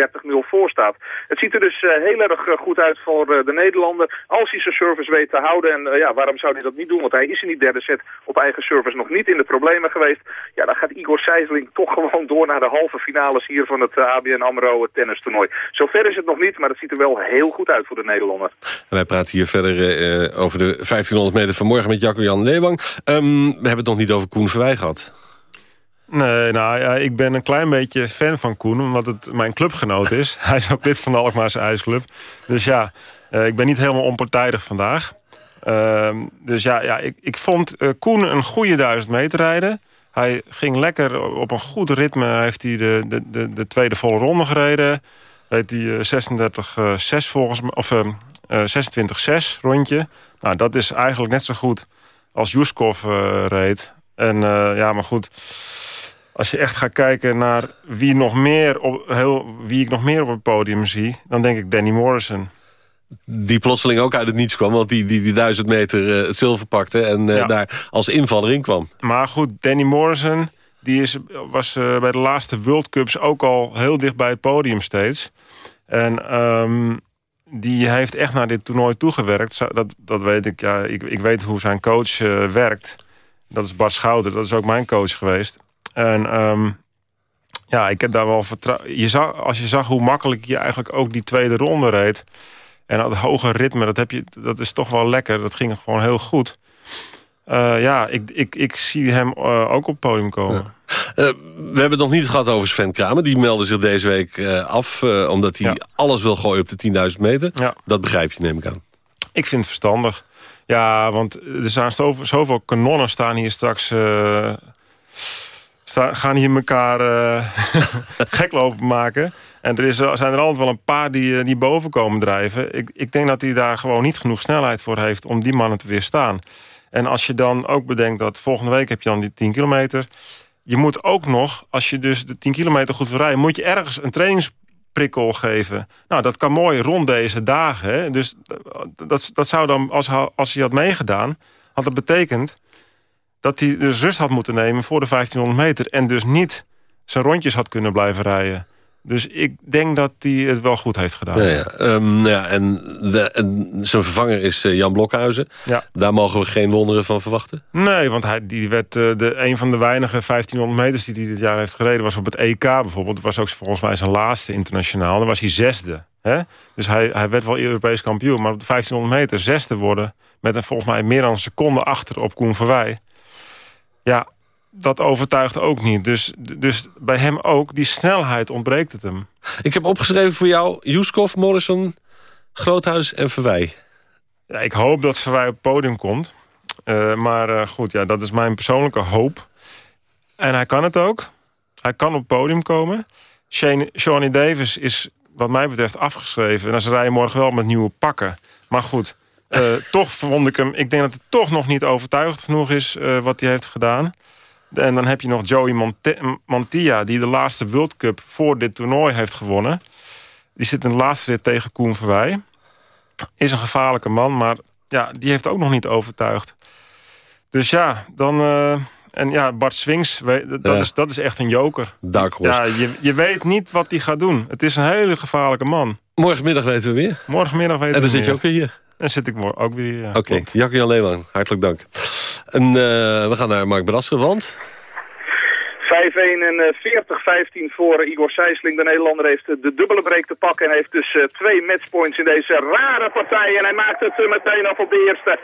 voor staat. Het ziet er dus heel erg goed uit voor de Nederlander. Als hij zijn service weet te houden. En ja, waarom zou hij dat niet doen? Want hij is in die derde set op eigen service nog niet in de problemen geweest. Ja, dan gaat Igor Sijsling toch gewoon door naar de halve finales hier van het ABN AMRO tennis toernooi. Zover is het nog niet, maar het ziet er wel heel goed uit voor de Nederlander. Wij praten hier verder uh, over de 1500 meter vanmorgen met Jacco-Jan Leewang. Um, we hebben het nog niet over Koen Verwij gehad. Nee, nou ja, ik ben een klein beetje fan van Koen, omdat het mijn clubgenoot is. Hij is ook lid van de Alkmaarse IJsclub. Dus ja, uh, ik ben niet helemaal onpartijdig vandaag. Uh, dus ja, ja ik, ik vond uh, Koen een goede duizend meter rijden. Hij ging lekker op een goed ritme. Heeft hij de, de, de, de tweede volle ronde gereden. Weet hij uh, 36-6 volgens mij. Of uh, 26-6 rondje. Nou, dat is eigenlijk net zo goed als Juskov reed. En ja, maar goed. Als je echt gaat kijken naar wie, nog meer op, heel, wie ik nog meer op het podium zie... dan denk ik Danny Morrison die plotseling ook uit het niets kwam. Want die, die, die duizend meter uh, het zilver pakte en uh, ja. daar als invaller in kwam. Maar goed, Danny Morrison die is, was uh, bij de laatste World Cups ook al heel dicht bij het podium steeds. En um, die heeft echt naar dit toernooi toegewerkt. Dat, dat weet ik. Ja, ik, ik weet hoe zijn coach werkt. Dat is Bart Schouder. Dat is ook mijn coach geweest. En um, ja, ik heb daar wel vertrouwen. Je zag, als je zag hoe makkelijk je eigenlijk ook die tweede ronde reed... En dat hoge ritme, dat, heb je, dat is toch wel lekker. Dat ging gewoon heel goed. Uh, ja, ik, ik, ik zie hem uh, ook op het podium komen. Ja. Uh, we hebben het nog niet gehad over Sven Kramer. Die meldde zich deze week af, omdat hij ja. alles wil gooien op de 10.000 meter. Ja. Dat begrijp je, neem ik aan. Ik vind het verstandig. Ja, want er staan zoveel, zoveel kanonnen staan hier straks gaan hier elkaar eh, gek lopen maken. En er is, zijn er altijd wel een paar die, eh, die boven komen drijven. Ik, ik denk dat hij daar gewoon niet genoeg snelheid voor heeft... om die mannen te weerstaan. En als je dan ook bedenkt dat volgende week heb je dan die 10 kilometer... je moet ook nog, als je dus de 10 kilometer goed wil rijden... moet je ergens een trainingsprikkel geven. Nou, dat kan mooi rond deze dagen. Hè? Dus dat, dat zou dan, als, als hij had meegedaan... had dat betekend dat hij dus rust had moeten nemen voor de 1500 meter... en dus niet zijn rondjes had kunnen blijven rijden. Dus ik denk dat hij het wel goed heeft gedaan. Ja, ja. Ehm, ja, en, de, en zijn vervanger is eh, Jan Blokhuizen. Ja. Daar mogen we geen wonderen van verwachten. Nee, want hij die werd eh, de, een van de weinige 1500 meters die hij dit jaar heeft gereden. Was op het EK bijvoorbeeld. Dat was ook volgens mij zijn laatste internationaal. Dan was hij zesde. Hè? Dus hij, hij werd wel Europees kampioen. Maar op de 1500 meter zesde worden. Met een, volgens mij meer dan een seconde achter op Koen Verwij. Ja, dat overtuigt ook niet. Dus, dus bij hem ook, die snelheid ontbreekt het hem. Ik heb opgeschreven voor jou Juskov, Morrison, Groothuis en Verwij. Ja, ik hoop dat Verwij op het podium komt. Eh, maar eh, goed, ja, dat is mijn persoonlijke hoop. En hij kan het ook. Hij kan op het podium komen. Shane, Shawnee Davis is wat mij betreft afgeschreven. En ze rijden morgen wel met nieuwe pakken. Maar goed, eh, toch vond ik hem... Ik denk dat het toch nog niet overtuigd genoeg is eh, wat hij heeft gedaan. En dan heb je nog Joey Mantilla... die de laatste World Cup voor dit toernooi heeft gewonnen. Die zit in de laatste rit tegen Koen Verwij. Is een gevaarlijke man, maar ja, die heeft ook nog niet overtuigd. Dus ja, dan... eh, en ja, Bart Swings, we- dat, Ja. is, dat is echt een joker. Dark horse. Ja, je, je weet niet wat hij gaat doen. Het is een hele gevaarlijke man. Morgenmiddag weten we weer. Morgenmiddag weten En dan we zit je ook weer hier. Dan zit ik mo- ook weer hier. ja. Oké, Jackie-Jan Leeuwen, hartelijk dank. En eh, we gaan naar Mark Brasser, want... 5-1 en eh, 40-15 voor Igor Sijsling. De Nederlander heeft de dubbele break te pakken en heeft dus eh, twee matchpoints in deze rare partij. En hij maakt het eh, meteen af op de eerste.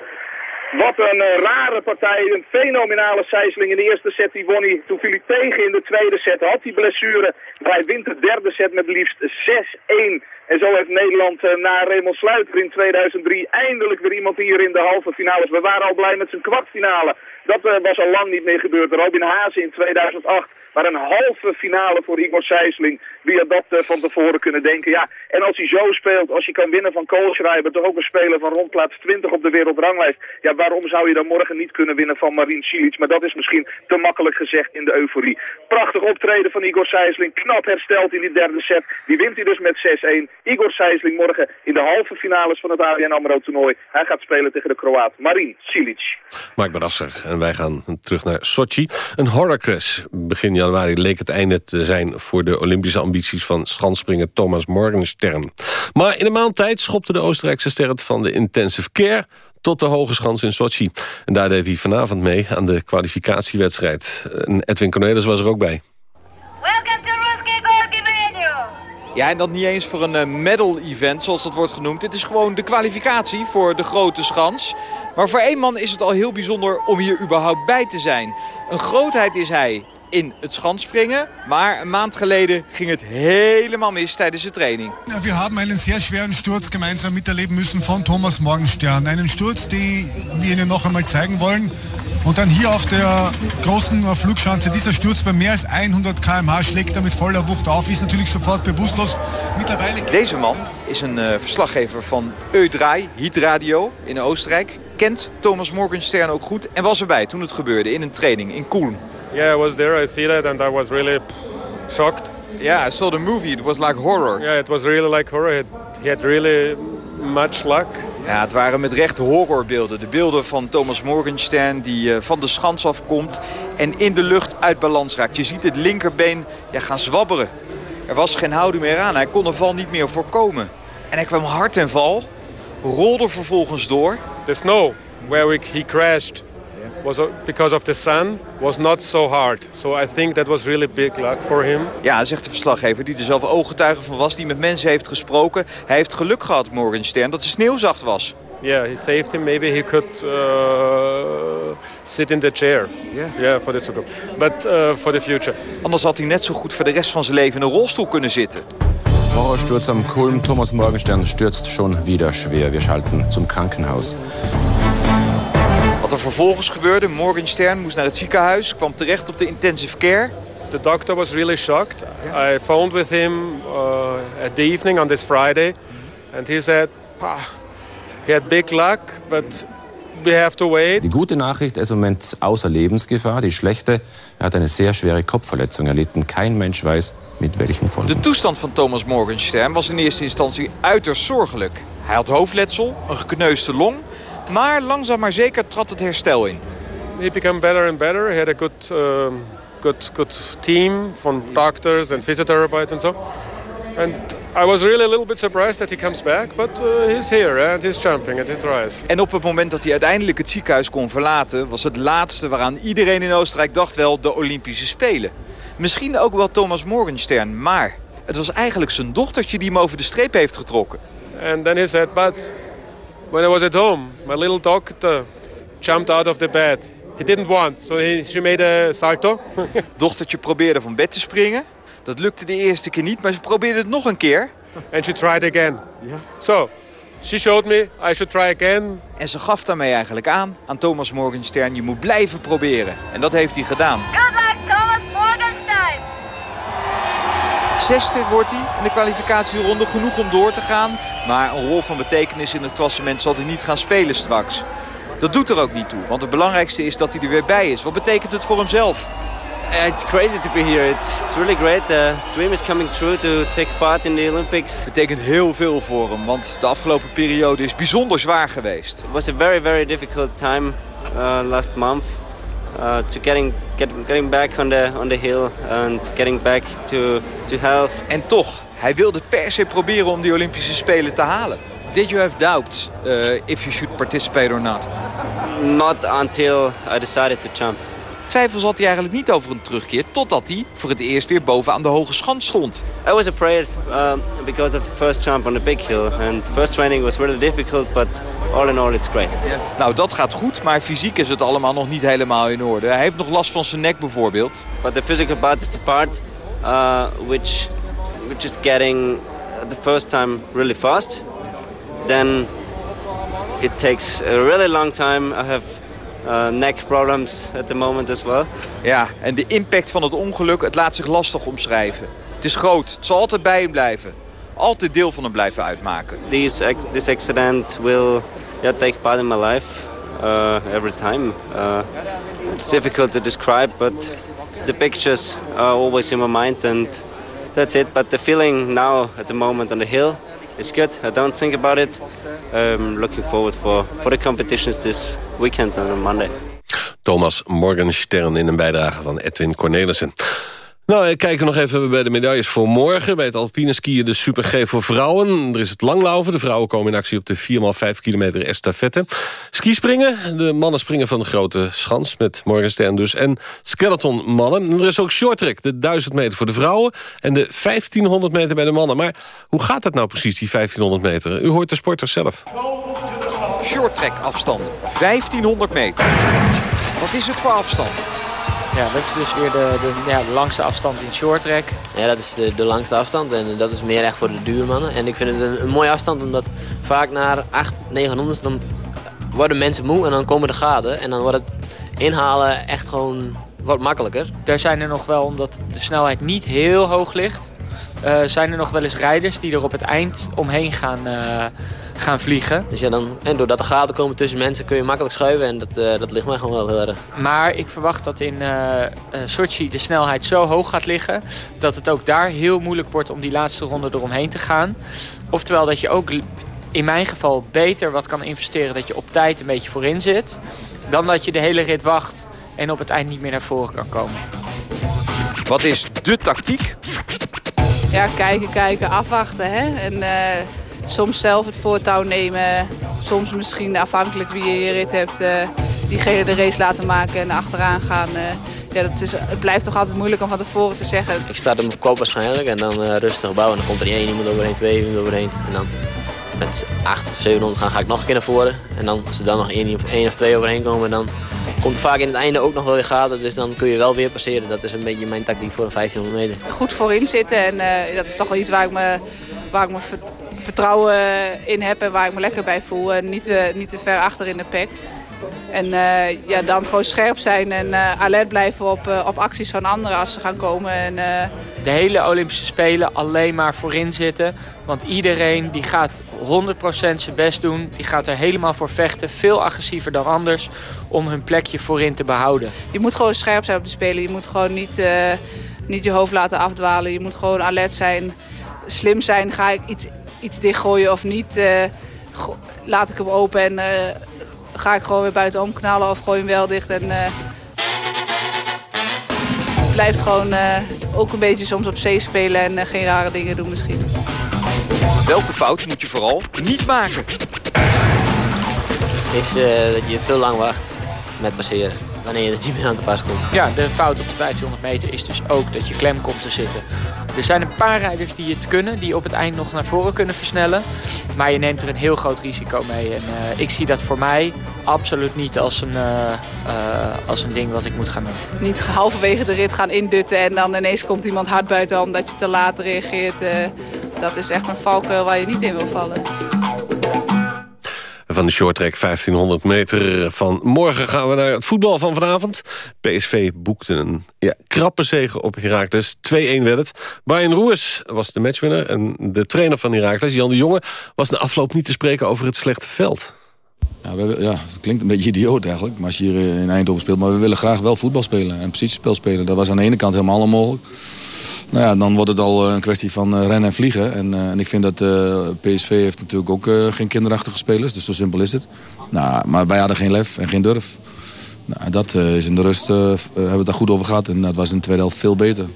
Wat een eh, rare partij. Een fenomenale Sijsling in de eerste set. Die won hij. Toen viel hij tegen in de tweede set. Had hij blessure. Hij wint de derde set met liefst 6-1. En zo heeft Nederland eh, na Raymond Sluiter in 2003 eindelijk weer iemand hier in de halve finales. We waren al blij met zijn kwartfinale. Dat eh, was al lang niet meer gebeurd. Robin Haase in 2008. Maar een halve finale voor Igor Sijsling. Wie had dat van tevoren kunnen denken? Ja, en als hij zo speelt, als je kan winnen van Koolschrijver, toch ook een speler van rond plaats 20 op de wereldranglijst. Ja, waarom zou je dan morgen niet kunnen winnen van Marin Cilic? Maar dat is misschien te makkelijk gezegd in de euforie. Prachtig optreden van Igor Sijsling. Knap hersteld in die derde set. Die wint hij dus met 6-1. Igor Sijsling morgen in de halve finales van het ABN AMRO toernooi. Hij gaat spelen tegen de Kroaat Marin Cilic. Mark Brasser. En wij gaan terug naar Sochi. Een horrorcrash. Begin januari leek het einde te zijn voor de Olympische ambities van schansspringer Thomas Morgenstern. Maar in een maand tijd schopte de Oostenrijkse ster het van de intensive care tot de hoge schans in Sochi. En daar deed hij vanavond mee aan de kwalificatiewedstrijd. En Edwin Cornelis was er ook bij. Ja, en dat niet eens voor een eh, medal-event, zoals dat wordt genoemd. Het is gewoon de kwalificatie voor de grote schans. Maar voor één man is het al heel bijzonder om hier überhaupt bij te zijn. Een grootheid is hij in het schansspringen. Maar een maand geleden ging het helemaal mis tijdens de training. Ja, wir haben einen sehr schweren Sturz gemeinsam miterleben müssen von Thomas Morgenstern. Einen Sturz, den wir Ihnen noch einmal zeigen wollen. Und dann hier auf der großen äh, Flugschanze, dieser Sturz bei mehr als 100 km/h schlägt er mit voller Wucht auf, ist natürlich sofort bewusstlos. Mittlerweile Deze man is een eh, verslaggever van Eudrai, Hitradio in Oostenrijk. Kent Thomas Morgenstern ook goed en was erbij toen het gebeurde in een training in Kulm. Yeah, I was there. I see that, and I was really shocked. Yeah, I saw the movie. It was like horror. Yeah, it was really like horror. He had, he had really much luck. Ja, het waren met recht horrorbeelden. De beelden van Thomas Morgenstern die eh, van de schans afkomt en in de lucht uit balans raakt. Je ziet het linkerbeen ja, gaan zwabberen. Er was geen houden meer aan. Hij kon de val niet meer voorkomen. En hij kwam hard en val, rolde vervolgens door. The snow where we, he crashed was uh, because of the sun was not so hard. So I think that was really big luck for him. Ja, zegt de verslaggever die er zelf ooggetuige van was, die met mensen heeft gesproken. Hij heeft geluk gehad, Morgenstern, dat de sneeuw zacht was. Yeah, he saved him. Maybe he could uh, sit in the chair. Yeah. Yeah, for the Zukunft. But uh, for the future. Anders had hij net zo goed voor de rest van zijn leven in een rolstoel kunnen zitten. Horrorsturz am Kulm. Thomas Morgenstern stürzt schon wieder schwer. Wir schalten zum Krankenhaus. Wat er vervolgens gebeurde, Morgenstern moest naar het ziekenhuis, kwam terecht op de intensive care. The doctor was really shocked. I phoned with him uh, at the evening on this Friday, and he said, "Pah, he had big luck, but we have to wait. Die gute Nachricht, er ist im Moment außer Lebensgefahr. Die schlechte, er hat eine sehr schwere Kopfverletzung erlitten. Kein Mensch weiß, mit welchen Folgen. De toestand van Thomas Morgenstern was in eerste instantie uiterst zorgelijk. Hij had hoofdletsel, een gekneusde long, maar langzaam maar zeker trad het herstel in. He became better and better. He had a good, um, good, good team from doctors and physiotherapists and so. And I was really a little bit surprised that he comes back, but uh, he's here and he's jumping and he tries. En op het moment dat hij uiteindelijk het ziekenhuis kon verlaten... was het laatste waaraan iedereen in Oostenrijk dacht wel de Olympische Spelen. Misschien ook wel Thomas Morgenstern, maar het was eigenlijk zijn dochtertje die hem over de streep heeft getrokken. And then he said, but when I was at home, my little doctor jumped out of the bed. He didn't want, so he, she made a salto. Dochtertje probeerde van bed te springen. Dat lukte de eerste keer niet, maar ze probeerde het nog een keer. And she tried again. So, she showed me I should try again. En ze gaf daarmee eigenlijk aan, aan Thomas Morgenstern, je moet blijven proberen. En dat heeft hij gedaan. Zesde wordt hij in de kwalificatieronde, genoeg om door te gaan. Maar een rol van betekenis in het klassement zal hij niet gaan spelen straks. Dat doet er ook niet toe, want het belangrijkste is dat hij er weer bij is. Wat betekent het voor hemzelf? Uh, it's crazy to be here. It's, it's really great. The dream is coming true to take part in the Olympics. betekent heel veel voor hem, want de afgelopen periode is bijzonder zwaar geweest. It was a very, very difficult time uh, last month. Uh, to getting get, getting back on the on the hill and getting back to to health. En toch, hij wilde per se proberen om die Olympische Spelen te halen. Did you have doubts uh, if you should participate or not? Not until I decided to jump. Twijfels had hij eigenlijk niet over een terugkeer... totdat hij voor het eerst weer bovenaan de hoge schans stond. I was afraid um, because of the first jump on the big hill, and the first training was really difficult, but all in all it's great. Nou, dat gaat goed, maar fysiek is het allemaal nog niet helemaal in orde. Hij heeft nog last van zijn nek bijvoorbeeld. But the physical part is the part uh, which which is getting the first time really fast. Then it takes a really long time. I have uh, neck problems at the moment as well. Ja, en de impact van het ongeluk, het laat zich lastig omschrijven. Het is groot, het zal altijd bij hem blijven. Altijd deel van hem blijven uitmaken. This, this accident will yeah, take part in my life uh, every time. Uh, it's difficult to describe, but the pictures are always in my mind and that's it. But the feeling now at the moment on the hill is good. I don't think about it. I'm looking forward for, for the competitions this weekend and on Monday. Thomas Morgenstern in een bijdrage van Edwin Cornelissen. Nou, kijken nog even bij de medailles voor morgen. Bij het alpine skiën de Super G voor vrouwen. Er is het langlaufen. De vrouwen komen in actie op de 4x5 kilometer estafette. Skispringen. De mannen springen van de grote schans met Morgenstern dus. En skeleton mannen. En er is ook shorttrack. De 1000 meter voor de vrouwen. En de 1500 meter bij de mannen. Maar hoe gaat dat nou precies, die 1500 meter? U hoort de sporters zelf. Shorttrack afstanden, 1500 meter. Wat is het voor afstand? Ja, dat is dus weer de, de, ja, de langste afstand in shorttrack. Ja, dat is de, de langste afstand en dat is meer echt voor de duurmannen. En ik vind het een, een mooie afstand omdat vaak na 8, 900 dan worden mensen moe en dan komen de gaten. En dan wordt het inhalen echt gewoon wat makkelijker. Daar zijn er nog wel, omdat de snelheid niet heel hoog ligt... eh, zijn er nog wel eens rijders die er op het eind omheen gaan, eh, gaan vliegen. Dus ja, dan, en doordat er gaten komen tussen mensen kun je makkelijk schuiven en dat, eh, dat ligt mij gewoon wel heel erg. Maar ik verwacht dat in eh eh, Sochi de snelheid zo hoog gaat liggen... dat het ook daar heel moeilijk wordt om die laatste ronde eromheen te gaan. Oftewel dat je ook in mijn geval beter wat kan investeren... dat je op tijd een beetje voorin zit... dan dat je de hele rit wacht en op het eind niet meer naar voren kan komen. Wat is de tactiek? Ja, kijken, kijken, afwachten. Hè? En eh, soms zelf het voortouw nemen. Soms misschien afhankelijk wie je je rit hebt, eh, diegene de race laten maken en achteraan gaan. eh. ja, dat is, het blijft toch altijd moeilijk om van tevoren te zeggen. Ik sta op mijn kop waarschijnlijk en dan rustig bouwen. En dan komt er één iemand overheen, twee iemand overheen. En dan met 8 of 700 gaan ga ik nog een keer naar voren. En dan, als er dan nog één of, één of twee overheen komen, dan komt vaak in het einde ook nog wel weer gaten. Dus dan kun je wel weer passeren. Dat is een beetje mijn tactiek voor een 1500 meter. Goed voorin zitten en eh, dat is toch wel iets waar ik me, waar ik me ver- vertrouwen in heb en waar ik me lekker bij voel. En niet, te- niet te ver achter in de pack. En uh, ja, dan gewoon scherp zijn en uh, alert blijven op, uh, op acties van anderen als ze gaan komen. En, De hele Olympische Spelen alleen maar voorin zitten. Want iedereen die gaat 100% zijn best doen. Die gaat er helemaal voor vechten. Veel agressiever dan anders om hun plekje voorin te behouden. Je moet gewoon scherp zijn op de Spelen. Je moet gewoon niet, niet je hoofd laten afdwalen. Je moet gewoon alert zijn. Slim zijn. Ga ik iets, iets dichtgooien of niet? laat ik hem open en ga ik gewoon weer buitenom knallen of gooi hem wel dicht. En uh, blijft gewoon uh, ook een beetje soms op zee spelen en uh, geen rare dingen doen misschien. Welke fout moet je vooral niet maken? Is dat je te lang wacht met passeren wanneer je de 10 aan te pas komt. Ja, de fout op de 1500 meter is dus ook dat je klem komt te zitten. Er zijn een paar rijders die het kunnen, die op het eind nog naar voren kunnen versnellen. Maar je neemt er een heel groot risico mee. En uh, ik zie dat voor mij absoluut niet als een, uh, uh, als een ding wat ik moet gaan doen. Niet halverwege de rit gaan indutten en dan ineens komt iemand hard buiten omdat je te laat reageert. dat is echt een valkuil waar je niet in wil vallen. Van de shorttrack 1500 meter van morgen gaan we naar het voetbal van vanavond. PSV boekte een ja, krappe zege op Heracles. 2-1 werd het. Brian Roers was de matchwinner. En de trainer van Heracles, Jan de Jonge... was na afloop niet te spreken over het slechte veld. Ja, we, ja, het klinkt een beetje idioot eigenlijk, maar als je hier in Eindhoven speelt. Maar we willen graag wel voetbal spelen en positiespel spelen. Dat was aan de ene kant helemaal onmogelijk. Nou ja, dan wordt het al een kwestie van uh, rennen en vliegen. En, uh, en ik vind dat PSV heeft natuurlijk ook geen kinderachtige spelers. Dus zo simpel is het. Nou, maar wij hadden geen lef en geen durf. Nou, dat is in de rust hebben we het daar goed over gehad. En dat was in de tweede helft veel beter.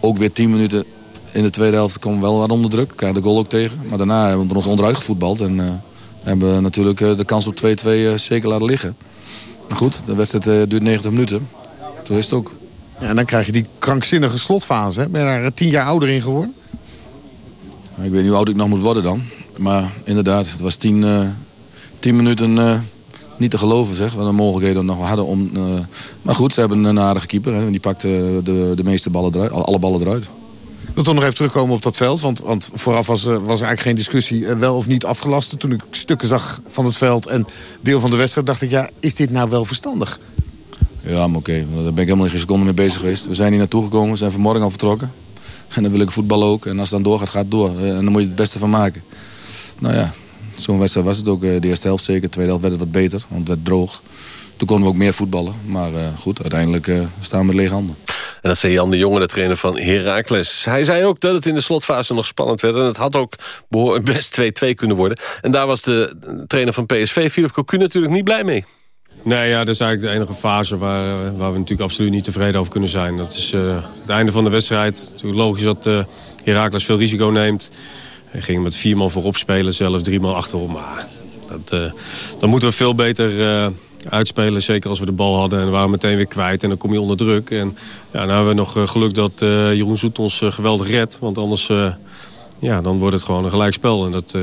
Ook weer tien minuten in de tweede helft komen we wel wat onder druk. Krijgen de goal ook tegen. Maar daarna hebben we ons onderuit gevoetbald. En hebben natuurlijk de kans op 2-2 zeker laten liggen. Maar goed, de wedstrijd duurt 90 minuten. Zo is het ook. Ja, en dan krijg je die krankzinnige slotfase. Hè? Ben je daar tien jaar ouder in geworden? Ik weet niet hoe oud ik nog moet worden dan. Maar inderdaad, het was tien, uh, tien minuten uh, niet te geloven. Zeg. Wat een mogelijkheden nog hadden om... Uh, maar goed, ze hebben een aardige keeper. Hè. Die pakte de, de meeste ballen eruit, alle ballen eruit. Wil toch nog even terugkomen op dat veld. Want, want vooraf was, was er eigenlijk geen discussie wel of niet afgelast. Toen ik stukken zag van het veld en deel van de wedstrijd... dacht ik, ja, is dit nou wel verstandig? Ja, maar oké. Okay. Daar ben ik helemaal geen seconde mee bezig geweest. We zijn hier naartoe gekomen. We zijn vanmorgen al vertrokken. En dan wil ik voetballen ook. En als het dan doorgaat, gaat het door. En dan moet je het beste van maken. Nou ja, zo'n wedstrijd was het ook. De eerste helft zeker. De tweede helft werd het wat beter. Want het werd droog. Toen konden we ook meer voetballen. Maar uh, goed, uiteindelijk staan we met lege handen. En dat zei Jan de Jonge, de trainer van Heracles. Hij zei ook dat het in de slotfase nog spannend werd. En het had ook best 2-2 kunnen worden. En daar was de trainer van PSV, Philip Cocu, natuurlijk niet blij mee. Nee, ja, dat is eigenlijk de enige fase waar, waar we natuurlijk absoluut niet tevreden over kunnen zijn. Dat is uh, het einde van de wedstrijd. Logisch dat uh, Heracles veel risico neemt. Hij ging met vier man voorop spelen, zelf drie man achterom. Maar dat, dan moeten we veel beter uitspelen. Zeker als we de bal hadden en we waren meteen weer kwijt. En dan kom je onder druk. En ja, dan hebben we nog geluk dat Jeroen Zoet ons geweldig redt. Want anders ja, dan wordt het gewoon een gelijkspel. En dat,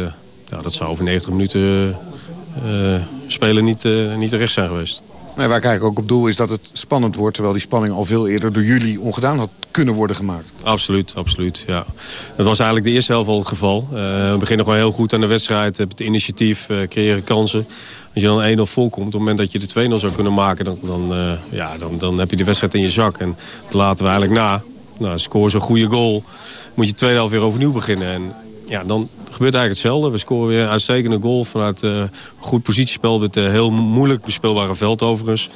ja, dat zou over 90 minuten spelen niet, uh, niet terecht zijn geweest. Nee, waar ik eigenlijk ook op doel is dat het spannend wordt... terwijl die spanning al veel eerder door jullie ongedaan had kunnen worden gemaakt. Absoluut, absoluut, ja. Dat was eigenlijk de eerste helft al het geval. Uh, we beginnen gewoon heel goed aan de wedstrijd. Hebben het initiatief, uh, creëren kansen. Als je dan 1-0 volkomt, op het moment dat je de 2-0 zou kunnen maken... Dan, dan, uh, ja, dan, dan heb je de wedstrijd in je zak. En dat laten we eigenlijk na. Nou, score zo'n goede goal. Moet je tweede helft weer overnieuw beginnen. En ja, dan gebeurt eigenlijk hetzelfde. We scoren weer een uitstekende goal vanuit uh, goed positiespel... met een heel moeilijk bespeelbare veld overigens.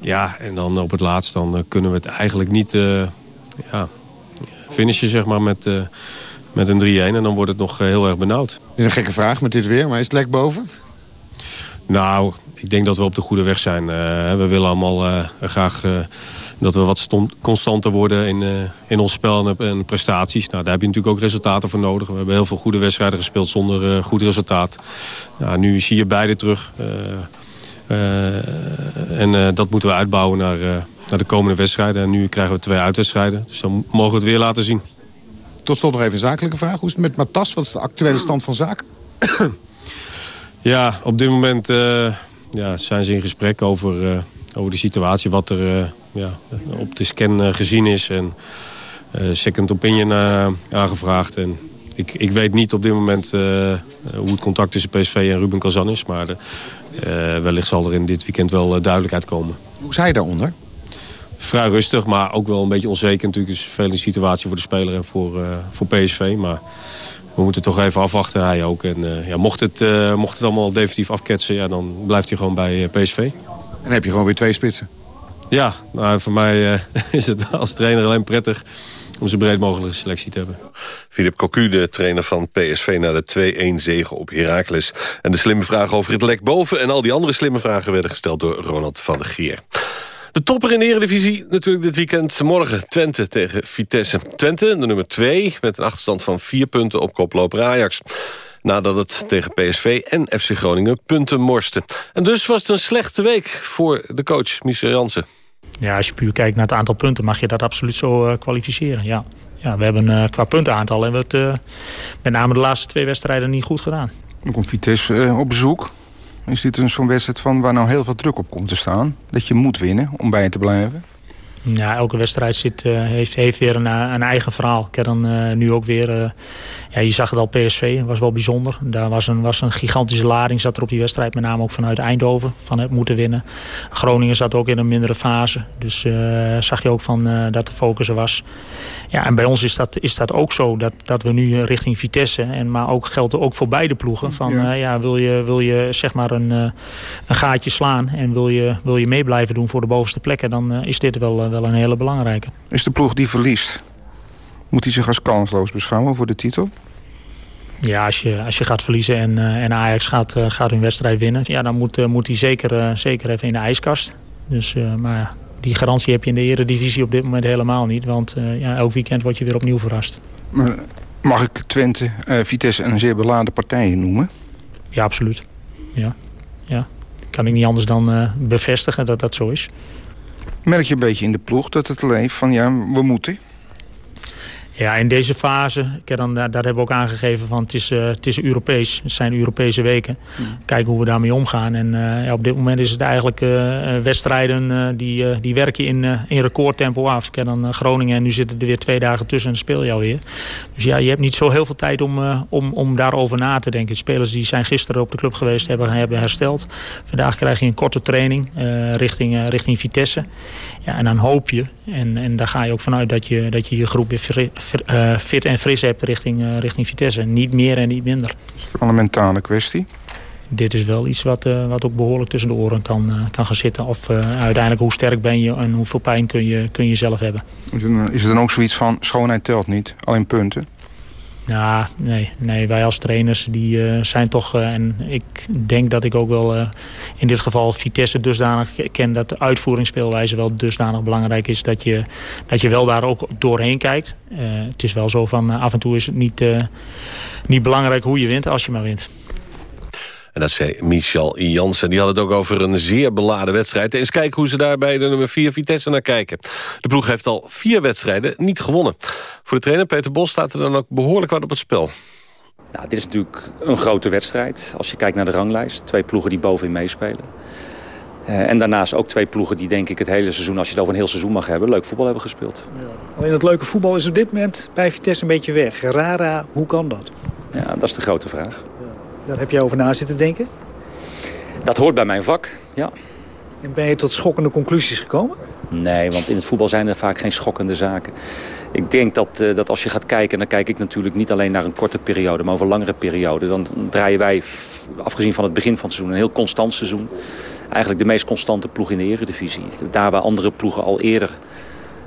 Ja, en dan op het laatst dan, uh, kunnen we het eigenlijk niet uh, ja, finishen zeg maar, met, met een 3-1. En dan wordt het nog heel erg benauwd. Dat is een gekke vraag met dit weer, maar is het lek boven? Nou, ik denk dat we op de goede weg zijn. we willen allemaal graag dat we wat constanter worden in, uh, in ons spel en, en, prestaties. Nou, daar heb je natuurlijk ook resultaten voor nodig. We hebben heel veel goede wedstrijden gespeeld zonder uh, goed resultaat. Nou, nu zie je beide terug. Uh, en dat moeten we uitbouwen naar, naar de komende wedstrijden. En nu krijgen we twee uitwedstrijden. Dus dan mogen we het weer laten zien. Tot slot nog even een zakelijke vraag. Hoe is het met Matas? Wat is de actuele stand van zaken? ja, op dit moment ja, zijn ze in gesprek over over de situatie, wat er uh, ja, op de scan uh, gezien is. En uh, second opinion aangevraagd. En ik, ik weet niet op dit moment hoe het contact tussen PSV en Ruben Kazan is. Maar wellicht zal er in dit weekend wel duidelijkheid komen. Hoe is hij daaronder? Vrij rustig, maar ook wel een beetje onzeker natuurlijk. is een vervelende situatie voor de speler en voor, voor PSV. Maar we moeten toch even afwachten, hij ook. En ja, mocht, het, mocht het allemaal definitief afketsen, ja, dan blijft hij gewoon bij PSV. En dan heb je gewoon weer twee spitsen. Ja, nou, voor mij uh, is het als trainer alleen prettig om zo breed mogelijke selectie te hebben. Philip Cocu, de trainer van PSV... na de 2-1 zege op Heracles. En de slimme vragen over het lek boven... en al die andere slimme vragen werden gesteld door Ronald van der Geer. De topper in de Eredivisie natuurlijk dit weekend. Morgen Twente tegen Vitesse. Twente, de nummer 2, met een achterstand van 4 punten op koploper Ajax nadat het tegen PSV en FC Groningen punten morste. En dus was het een slechte week voor de coach Michel Jansen. Ja, als je puur kijkt naar het aantal punten mag je dat absoluut zo uh, kwalificeren, ja. Ja, we hebben uh, qua puntenaantal hebben we het uh, met name de laatste twee wedstrijden niet goed gedaan. Dan komt Vitesse op bezoek. Is dit een zo'n wedstrijd van waar nou heel veel druk op komt te staan? Dat je moet winnen om bij te blijven? Ja, elke wedstrijd zit, uh, heeft, heeft weer een, eh, een eigen verhaal. Ik heb dan uh, nu ook weer... Uh, ja, je zag het al, PSV was wel bijzonder. Daar was een, was een gigantische lading zat er op die wedstrijd. Met name ook vanuit Eindhoven. Van het moeten winnen. Groningen zat ook in een mindere fase. Dus zag je ook van dat de focus er was. Ja, en bij ons is dat, is dat ook zo. Dat, dat we nu richting Vitesse... En, maar ook geldt ook voor beide ploegen. Van, ja. ja wil, je, wil je zeg maar een, een gaatje slaan... en wil je, wil je mee blijven doen voor de bovenste plekken... dan is dit wel wel een hele belangrijke. Is de ploeg die verliest, moet hij zich als kansloos beschouwen voor de titel? Ja, als je, als je gaat verliezen en, uh, en Ajax gaat, uh, gaat hun wedstrijd winnen... Ja, dan moet, uh, moet hij zeker, zeker even in de ijskast. Dus, maar die garantie heb je in de eredivisie op dit moment helemaal niet. Want ja, elk weekend word je weer opnieuw verrast. Mag ik Twente, Vitesse een zeer beladen partijen noemen? Ja, absoluut. Ja. Ja. Kan ik niet anders dan bevestigen dat dat zo is merk je een beetje in de ploeg dat het leeft van ja, we moeten? Ja, in deze fase, ik dan, daar, hebben we ook aangegeven van het is, uh, het is Europees. Het zijn Europese weken. Mm. Kijken hoe we daarmee omgaan. En uh, ja, op dit moment is het eigenlijk uh, wedstrijden die, die werken in, in recordtempo af. Ik dan Groningen en nu zitten er weer twee dagen tussen en speel je alweer. Dus ja, je hebt niet zo heel veel tijd om, om, om daarover na te denken. De spelers die zijn gisteren op de club geweest hebben, hebben hersteld. Vandaag krijg je een korte training richting, richting Vitesse. Ja, en dan hoop je, en, en daar ga je ook vanuit dat je dat je, je groep weer fit en fris hebt richting, uh, richting Vitesse. Niet meer en niet minder. Is het wel een mentale kwestie? Dit is wel iets wat, uh, wat ook behoorlijk tussen de oren kan, kan gaan zitten. Of uiteindelijk hoe sterk ben je en hoeveel pijn kun je, kun je zelf hebben. Is het dan ook zoiets van schoonheid telt niet, alleen punten? Ja, nee, nee, wij als trainers die uh, zijn toch... Uh, en ik denk dat ik ook wel uh, in dit geval Vitesse dusdanig ken... dat de uitvoeringsspeelwijze wel dusdanig belangrijk is... dat je, dat je wel daar ook doorheen kijkt. het is wel zo van af en toe is het niet, niet belangrijk hoe je wint als je maar wint. En dat zei Michel Jansen. Die had het ook over een zeer beladen wedstrijd. Eens kijken hoe ze daar bij de nummer 4 Vitesse naar kijken. De ploeg heeft al vier wedstrijden niet gewonnen. Voor de trainer Peter Bos staat er dan ook behoorlijk wat op het spel. Nou, dit is natuurlijk een grote wedstrijd. Als je kijkt naar de ranglijst. Twee ploegen die bovenin meespelen. Uh, en daarnaast ook twee ploegen die denk ik het hele seizoen, als je het over een heel seizoen mag hebben, leuk voetbal hebben gespeeld. Ja. Alleen het leuke voetbal is op dit moment bij Vitesse een beetje weg. Rara, hoe kan dat? Ja, dat is de grote vraag. Daar heb je over na zitten denken? Dat hoort bij mijn vak, ja. En ben je tot schokkende conclusies gekomen? Nee, want in het voetbal zijn er vaak geen schokkende zaken. Ik denk dat, uh, dat als je gaat kijken, en dan kijk ik natuurlijk niet alleen naar een korte periode, maar over een langere periode. Dan draaien wij, afgezien van het begin van het seizoen, een heel constant seizoen. Eigenlijk de meest constante ploeg in de eredivisie. Daar waar andere ploegen al eerder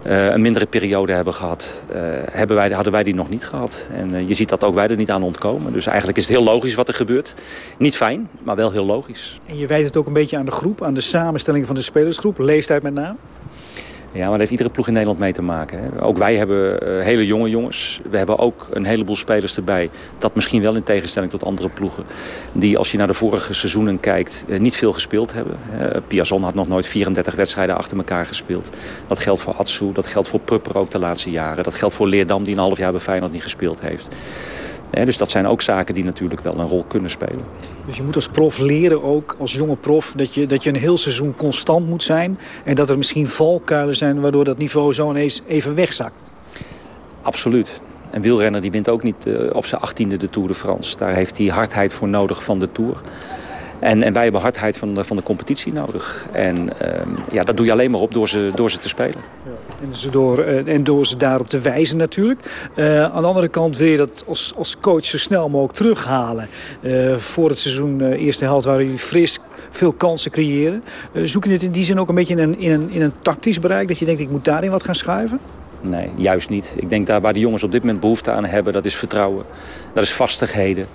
uh, een mindere periode hebben gehad, uh, hebben wij, hadden wij die nog niet gehad. En uh, je ziet dat ook wij er niet aan ontkomen. Dus eigenlijk is het heel logisch wat er gebeurt. Niet fijn, maar wel heel logisch. En je wijt het ook een beetje aan de groep, aan de samenstelling van de spelersgroep, leeftijd met name? Ja, maar dat heeft iedere ploeg in Nederland mee te maken. Hè. Ook wij hebben uh, hele jonge jongens. We hebben ook een heleboel spelers erbij. Dat misschien wel in tegenstelling tot andere ploegen. Die als je naar de vorige seizoenen kijkt uh, niet veel gespeeld hebben. Piazon had nog nooit 34 wedstrijden achter elkaar gespeeld. Dat geldt voor Atsu, dat geldt voor Prupper ook de laatste jaren. Dat geldt voor Leerdam die een half jaar bij Feyenoord niet gespeeld heeft. Dus dat zijn ook zaken die natuurlijk wel een rol kunnen spelen. Dus je moet als prof leren ook, als jonge prof... dat je, dat je een heel seizoen constant moet zijn... en dat er misschien valkuilen zijn waardoor dat niveau zo ineens even wegzakt. Absoluut. een wielrenner die wint ook niet uh, op zijn achttiende de Tour de France. Daar heeft hij hardheid voor nodig van de Tour. En, en wij hebben hardheid van de, van de competitie nodig. En uh, ja, dat doe je alleen maar op door ze, door ze te spelen. Ja, en, ze door, en door ze daarop te wijzen natuurlijk. Uh, aan de andere kant wil je dat als, als coach zo snel mogelijk terughalen. voor het seizoen eerste helft waren jullie fris, veel kansen creëren. zoek je het in die zin ook een beetje in een, in, een, in een tactisch bereik? Dat je denkt, ik moet daarin wat gaan schuiven? Nee, juist niet. Ik denk daar waar de jongens op dit moment behoefte aan hebben, dat is vertrouwen. Dat is vastigheden.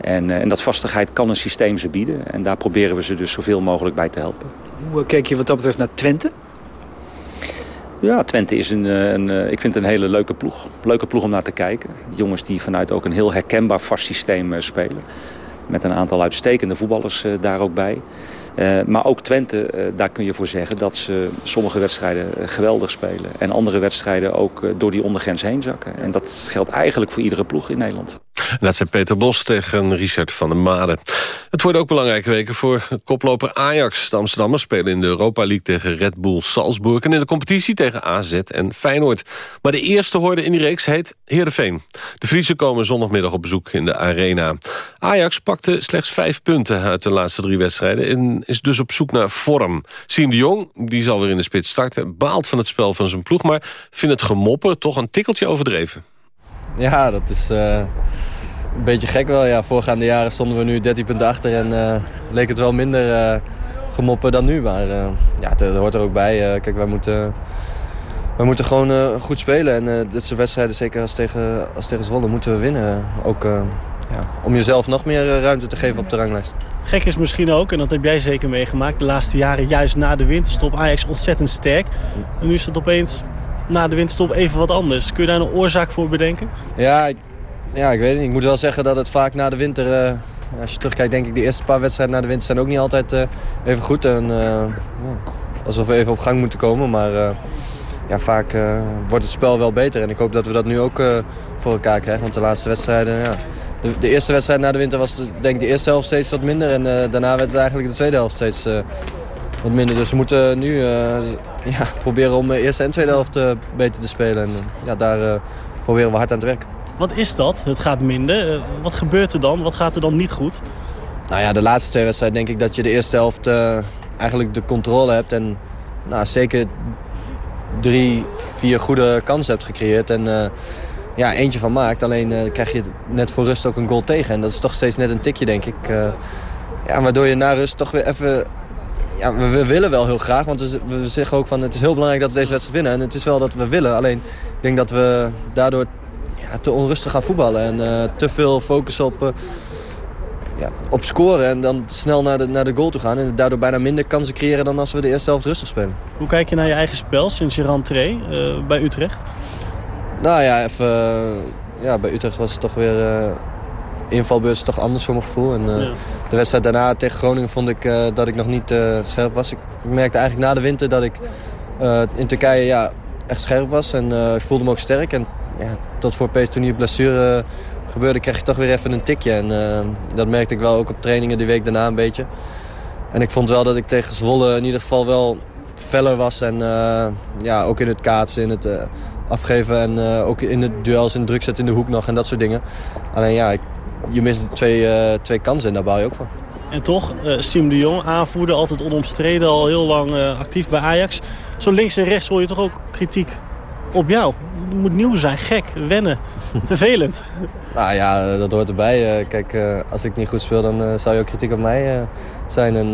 En, en, dat vastigheid kan een systeem ze bieden. En daar proberen we ze dus zoveel mogelijk bij te helpen. Hoe kijk je wat dat betreft naar Twente? Ja, Twente is een, een, ik vind een hele leuke ploeg. Leuke ploeg om naar te kijken. Jongens die vanuit ook een heel herkenbaar vast systeem spelen. Met een aantal uitstekende voetballers daar ook bij. Maar ook Twente, daar kun je voor zeggen dat ze sommige wedstrijden geweldig spelen. En andere wedstrijden ook door die ondergrens heen zakken. En dat geldt eigenlijk voor iedere ploeg in Nederland. Dat zei Peter Bos tegen Richard van der Made. Het worden ook belangrijke weken voor koploper Ajax. De Amsterdammers spelen in de Europa League tegen Red Bull Salzburg... en in de competitie tegen AZ en Feyenoord. Maar de eerste hoorde in die reeks heet Heerenveen. De Friese komen zondagmiddag op bezoek in de Arena. Ajax pakte slechts vijf punten uit de laatste drie wedstrijden... en is dus op zoek naar vorm. Siem de Jong, die zal weer in de spits starten... baalt van het spel van zijn ploeg, maar vindt het gemoppen toch een tikkeltje overdreven. Ja, dat is... Uh een beetje gek wel. Ja, voorgaande jaren stonden we nu 13 punten achter en uh, leek het wel minder uh, gemoppen dan nu. Maar uh, ja, het, het, hoort er ook bij. kijk, wij moeten, wij moeten gewoon goed spelen. En dit soort wedstrijden, zeker als tegen, als tegen Zwolle, moeten we winnen. Ook ja, om jezelf nog meer ruimte te geven op de ranglijst. Gek is misschien ook, en dat heb jij zeker meegemaakt... de laatste jaren juist na de winterstop Ajax ontzettend sterk. En nu is het opeens na de winterstop even wat anders. Kun je daar een oorzaak voor bedenken? Ja, ja, ik weet niet. Ik moet wel zeggen dat het vaak na de winter... Uh, als je terugkijkt, denk ik, de eerste paar wedstrijden na de winter zijn ook niet altijd uh, even goed. En, ja, alsof we even op gang moeten komen. Maar ja, vaak wordt het spel wel beter. En ik hoop dat we dat nu ook voor elkaar krijgen. Want de laatste wedstrijden... Ja, de, eerste wedstrijd na de winter was de, denk ik de eerste helft steeds wat minder. En daarna werd het eigenlijk de tweede helft steeds wat minder. Dus we moeten nu ja, proberen om de eerste en tweede helft beter te spelen. En ja, daar proberen we hard aan te werken. Wat is dat? Het gaat minder. Uh, wat gebeurt er dan? Wat gaat er dan niet goed? Nou ja, de laatste twee wedstrijden denk ik dat je de eerste helft uh, eigenlijk de controle hebt. En nou, zeker drie, vier goede kansen hebt gecreëerd. En uh, ja, eentje van maakt. Alleen krijg je net voor rust ook een goal tegen. En dat is toch steeds net een tikje, denk ik. ja, waardoor je na rust toch weer even... Ja, we, we willen wel heel graag, want we, we zeggen ook van het is heel belangrijk dat we deze wedstrijd winnen. En het is wel dat we willen. Alleen ik denk dat we daardoor ja, te onrustig gaan voetballen. En uh, te veel focus op, uh, ja, op scoren en dan snel naar de, naar de goal toe gaan. En daardoor bijna minder kansen creëren dan als we de eerste helft rustig spelen. Hoe kijk je naar je eigen spel sinds je rentree uh, bij Utrecht? Nou ja, even, ja, bij Utrecht was het toch weer... invalbeurt is toch anders voor mijn gevoel. En, ja. De wedstrijd daarna tegen Groningen vond ik dat ik nog niet scherp was. Ik merkte eigenlijk na de winter dat ik in Turkije ja, echt scherp was. En ik voelde me ook sterk. En tot voor Pees toen blessure gebeurde, kreeg je toch weer even een tikje. En uh, dat merkte ik wel ook op trainingen die week daarna een beetje. En ik vond wel dat ik tegen Zwolle in ieder geval wel feller was. En uh, ja, ook in het kaatsen, in het uh, afgeven en ook in de duels, in druk zetten in de hoek nog en dat soort dingen. Alleen ja, je mist twee, twee kansen en daar bouw je ook van. En toch, uh, Siem de Jong, aanvoerder, altijd onomstreden, al heel lang actief bij Ajax. Zo links en rechts hoor je toch ook kritiek op jou? Het moet nieuw zijn, gek, wennen, vervelend. Nou ja, dat hoort erbij. Eh, kijk, eh, als ik niet goed speel, dan eh, zou je ook kritiek op mij zijn. En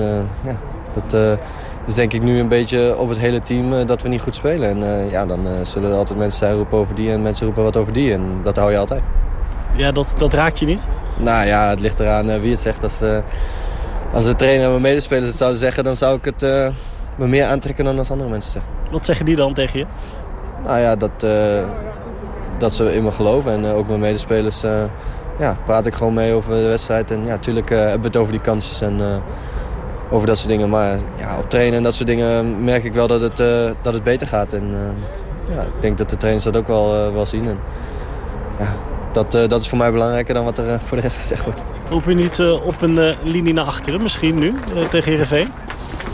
ja, dat is denk ik nu een beetje op het hele team dat we niet goed spelen. En ja, dan zullen er altijd mensen zijn roepen over die en mensen roepen wat over die. En dat hou je altijd. Ja, dat, dat raakt je niet? Nou ja, het ligt eraan wie het zegt. Als, als de trainer en mijn medespelers het zouden zeggen, dan zou ik het me meer aantrekken dan als andere mensen zeggen. Wat zeggen die dan tegen je? Nou ja, dat, uh, dat ze in me geloven. En uh, ook mijn medespelers uh, ja, praat ik gewoon mee over de wedstrijd. En ja, natuurlijk hebben we het over die kansjes en over dat soort dingen. Maar ja, op trainen en dat soort dingen merk ik wel dat het, dat het beter gaat. En ja, ik denk dat de trainers dat ook wel, wel zien. En, ja, dat, dat is voor mij belangrijker dan wat er voor de rest gezegd wordt. Hoop je niet op een linie naar achteren misschien nu tegen Heerenveen?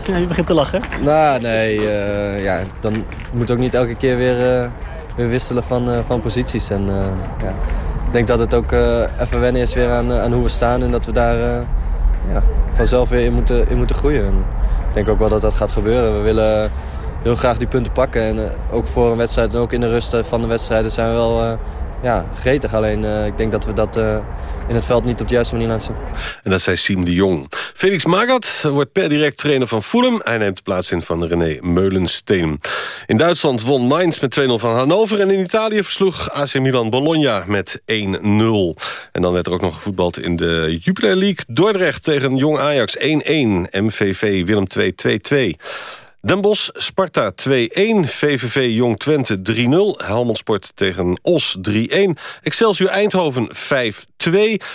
Ja, je begint te lachen. Nou, nee. Uh, ja, dan moet ook niet elke keer weer uh, weer wisselen van, van posities. En ja, ik denk dat het ook even wennen is weer aan, aan hoe we staan. En dat we daar ja, vanzelf weer in moeten, in moeten groeien. En ik denk ook wel dat dat gaat gebeuren. We willen heel graag die punten pakken. En ook voor een wedstrijd en ook in de rust van de wedstrijden zijn we wel ja, gretig. Alleen uh, ik denk dat we dat uh, in het veld niet op de juiste manier laten zien. En dat zei Siem de Jong. Felix Magath wordt per direct trainer van Fulham. Hij neemt de plaats in van René Meulensteen. In Duitsland won Mainz met 2-0 van Hannover. En in Italië versloeg AC Milan Bologna met 1-0. En dan werd er ook nog gevoetbald in de Jupiler League. Dordrecht tegen Jong Ajax 1-1. MVV Willem 2-2-2. Den Bosch, Sparta 2-1. VVV Jong Twente 3-0. Helmond Sport tegen Os 3-1. Excelsior Eindhoven 5-2.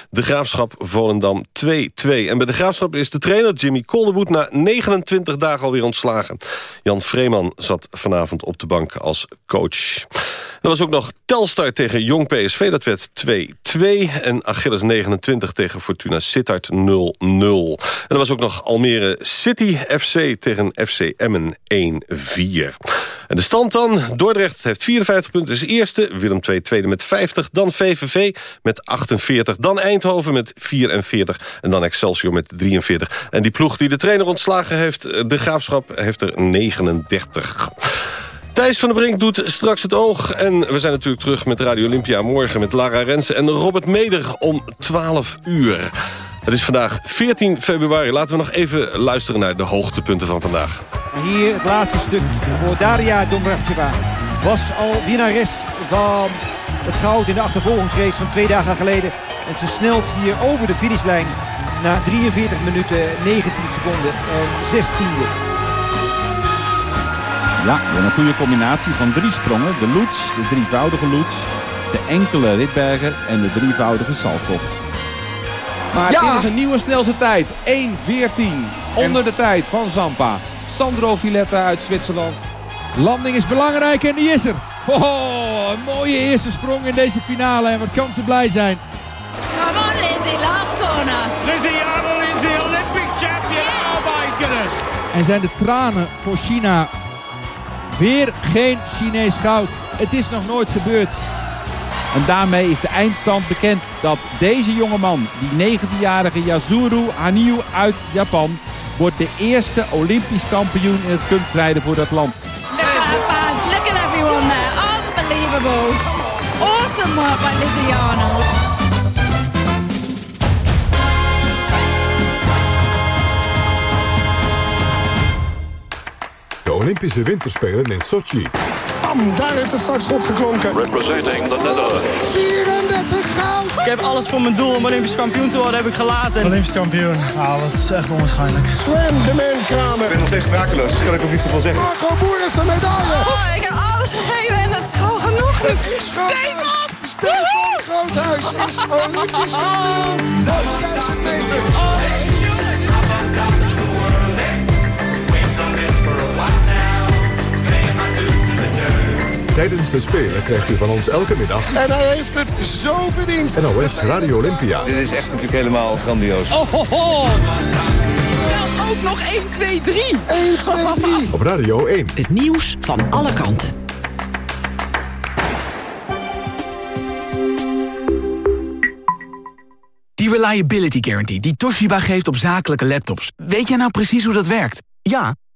De Graafschap Volendam 2-2. En bij de Graafschap is de trainer Jimmy Kolderboet... na 29 dagen alweer ontslagen. Jan Vreeman zat vanavond op de bank als coach. Er was ook nog Telstar tegen Jong PSV. Dat werd 2-2. En Achilles 29 tegen Fortuna Sittard 0-0. En er was ook nog Almere City FC tegen FC Emmen 1-4. En de stand dan. Dordrecht heeft 54 punten, is eerste. Willem II tweede met 50. Dan VVV met 48. Dan Eindhoven met 44. En dan Excelsior met 43. En die ploeg die de trainer ontslagen heeft, de Graafschap, heeft er 39. Thijs van der Brink doet straks het oog. En we zijn natuurlijk terug met Radio Olympia morgen... met Lara Rensen en Robert Meder om 12 uur. Het is vandaag 14 februari. Laten we nog even luisteren naar de hoogtepunten van vandaag. Hier het laatste stuk voor Daria Dombracheva. Was al winnares van het goud in de achtervolgingsrace van twee dagen geleden. En ze snelt hier over de finishlijn na 43 minuten 19 seconden en 16e. Ja, een goede combinatie van drie sprongen. De Loets, de drievoudige Loets, de enkele Ritberger en de drievoudige Saltop. Maar dit is een nieuwe snelste tijd. 1.14 onder de tijd van Zampa. Sandro Villetta uit Zwitserland. Landing is belangrijk en die is er. Oh, een mooie eerste sprong in deze finale en wat kan ze blij zijn. Come on Lizzie, last corner. Lizzie Arnold is the Olympic champion. Oh my goodness. En zijn de tranen voor China Weer geen Chinees goud. Het is nog nooit gebeurd. En daarmee is de eindstand bekend dat deze jongeman, die 19-jarige Yasuru Haniu uit Japan, wordt de eerste Olympisch kampioen in het kunstrijden voor dat land. Look at Look at everyone there. Unbelievable. Awesome work by Lizzie Arnold. Olympische Winterspelen in Sochi. Bam, daar heeft het startschot geklonken. Representing the Netherlands. 34 goud! Ik heb alles voor mijn doel om Olympisch kampioen te worden, heb ik gelaten. Olympisch kampioen, ah, dat is echt onwaarschijnlijk. Swam, de man Kramer. Ik ben nog steeds sprakeloos, dus kan ik ook niet zoveel zeggen. Margot Boer heeft een medaille. Oh, ik heb alles gegeven en dat is gewoon genoeg. Is Stefan! Stefan Groothuis is Olympisch kampioen. 5000 meter. Tijdens de Spelen krijgt u van ons elke middag... En hij heeft het zo verdiend. NOS Radio Olympia. Dit is echt natuurlijk helemaal grandioos. Oh, ho, ho. ook nog 1, 2, 3. 1, 2, 3. Op Radio 1. Het nieuws van alle kanten. Die Reliability Guarantee die Toshiba geeft op zakelijke laptops. Weet jij nou precies hoe dat werkt? Ja,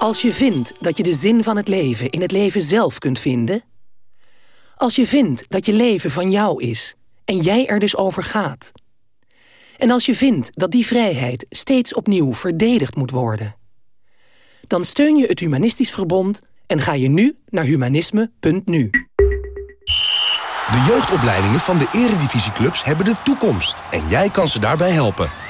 Als je vindt dat je de zin van het leven in het leven zelf kunt vinden... als je vindt dat je leven van jou is en jij er dus over gaat... en als je vindt dat die vrijheid steeds opnieuw verdedigd moet worden... dan steun je het Humanistisch Verbond en ga je nu naar humanisme.nu. De jeugdopleidingen van de eredivisieclubs hebben de toekomst en jij kan ze daarbij helpen.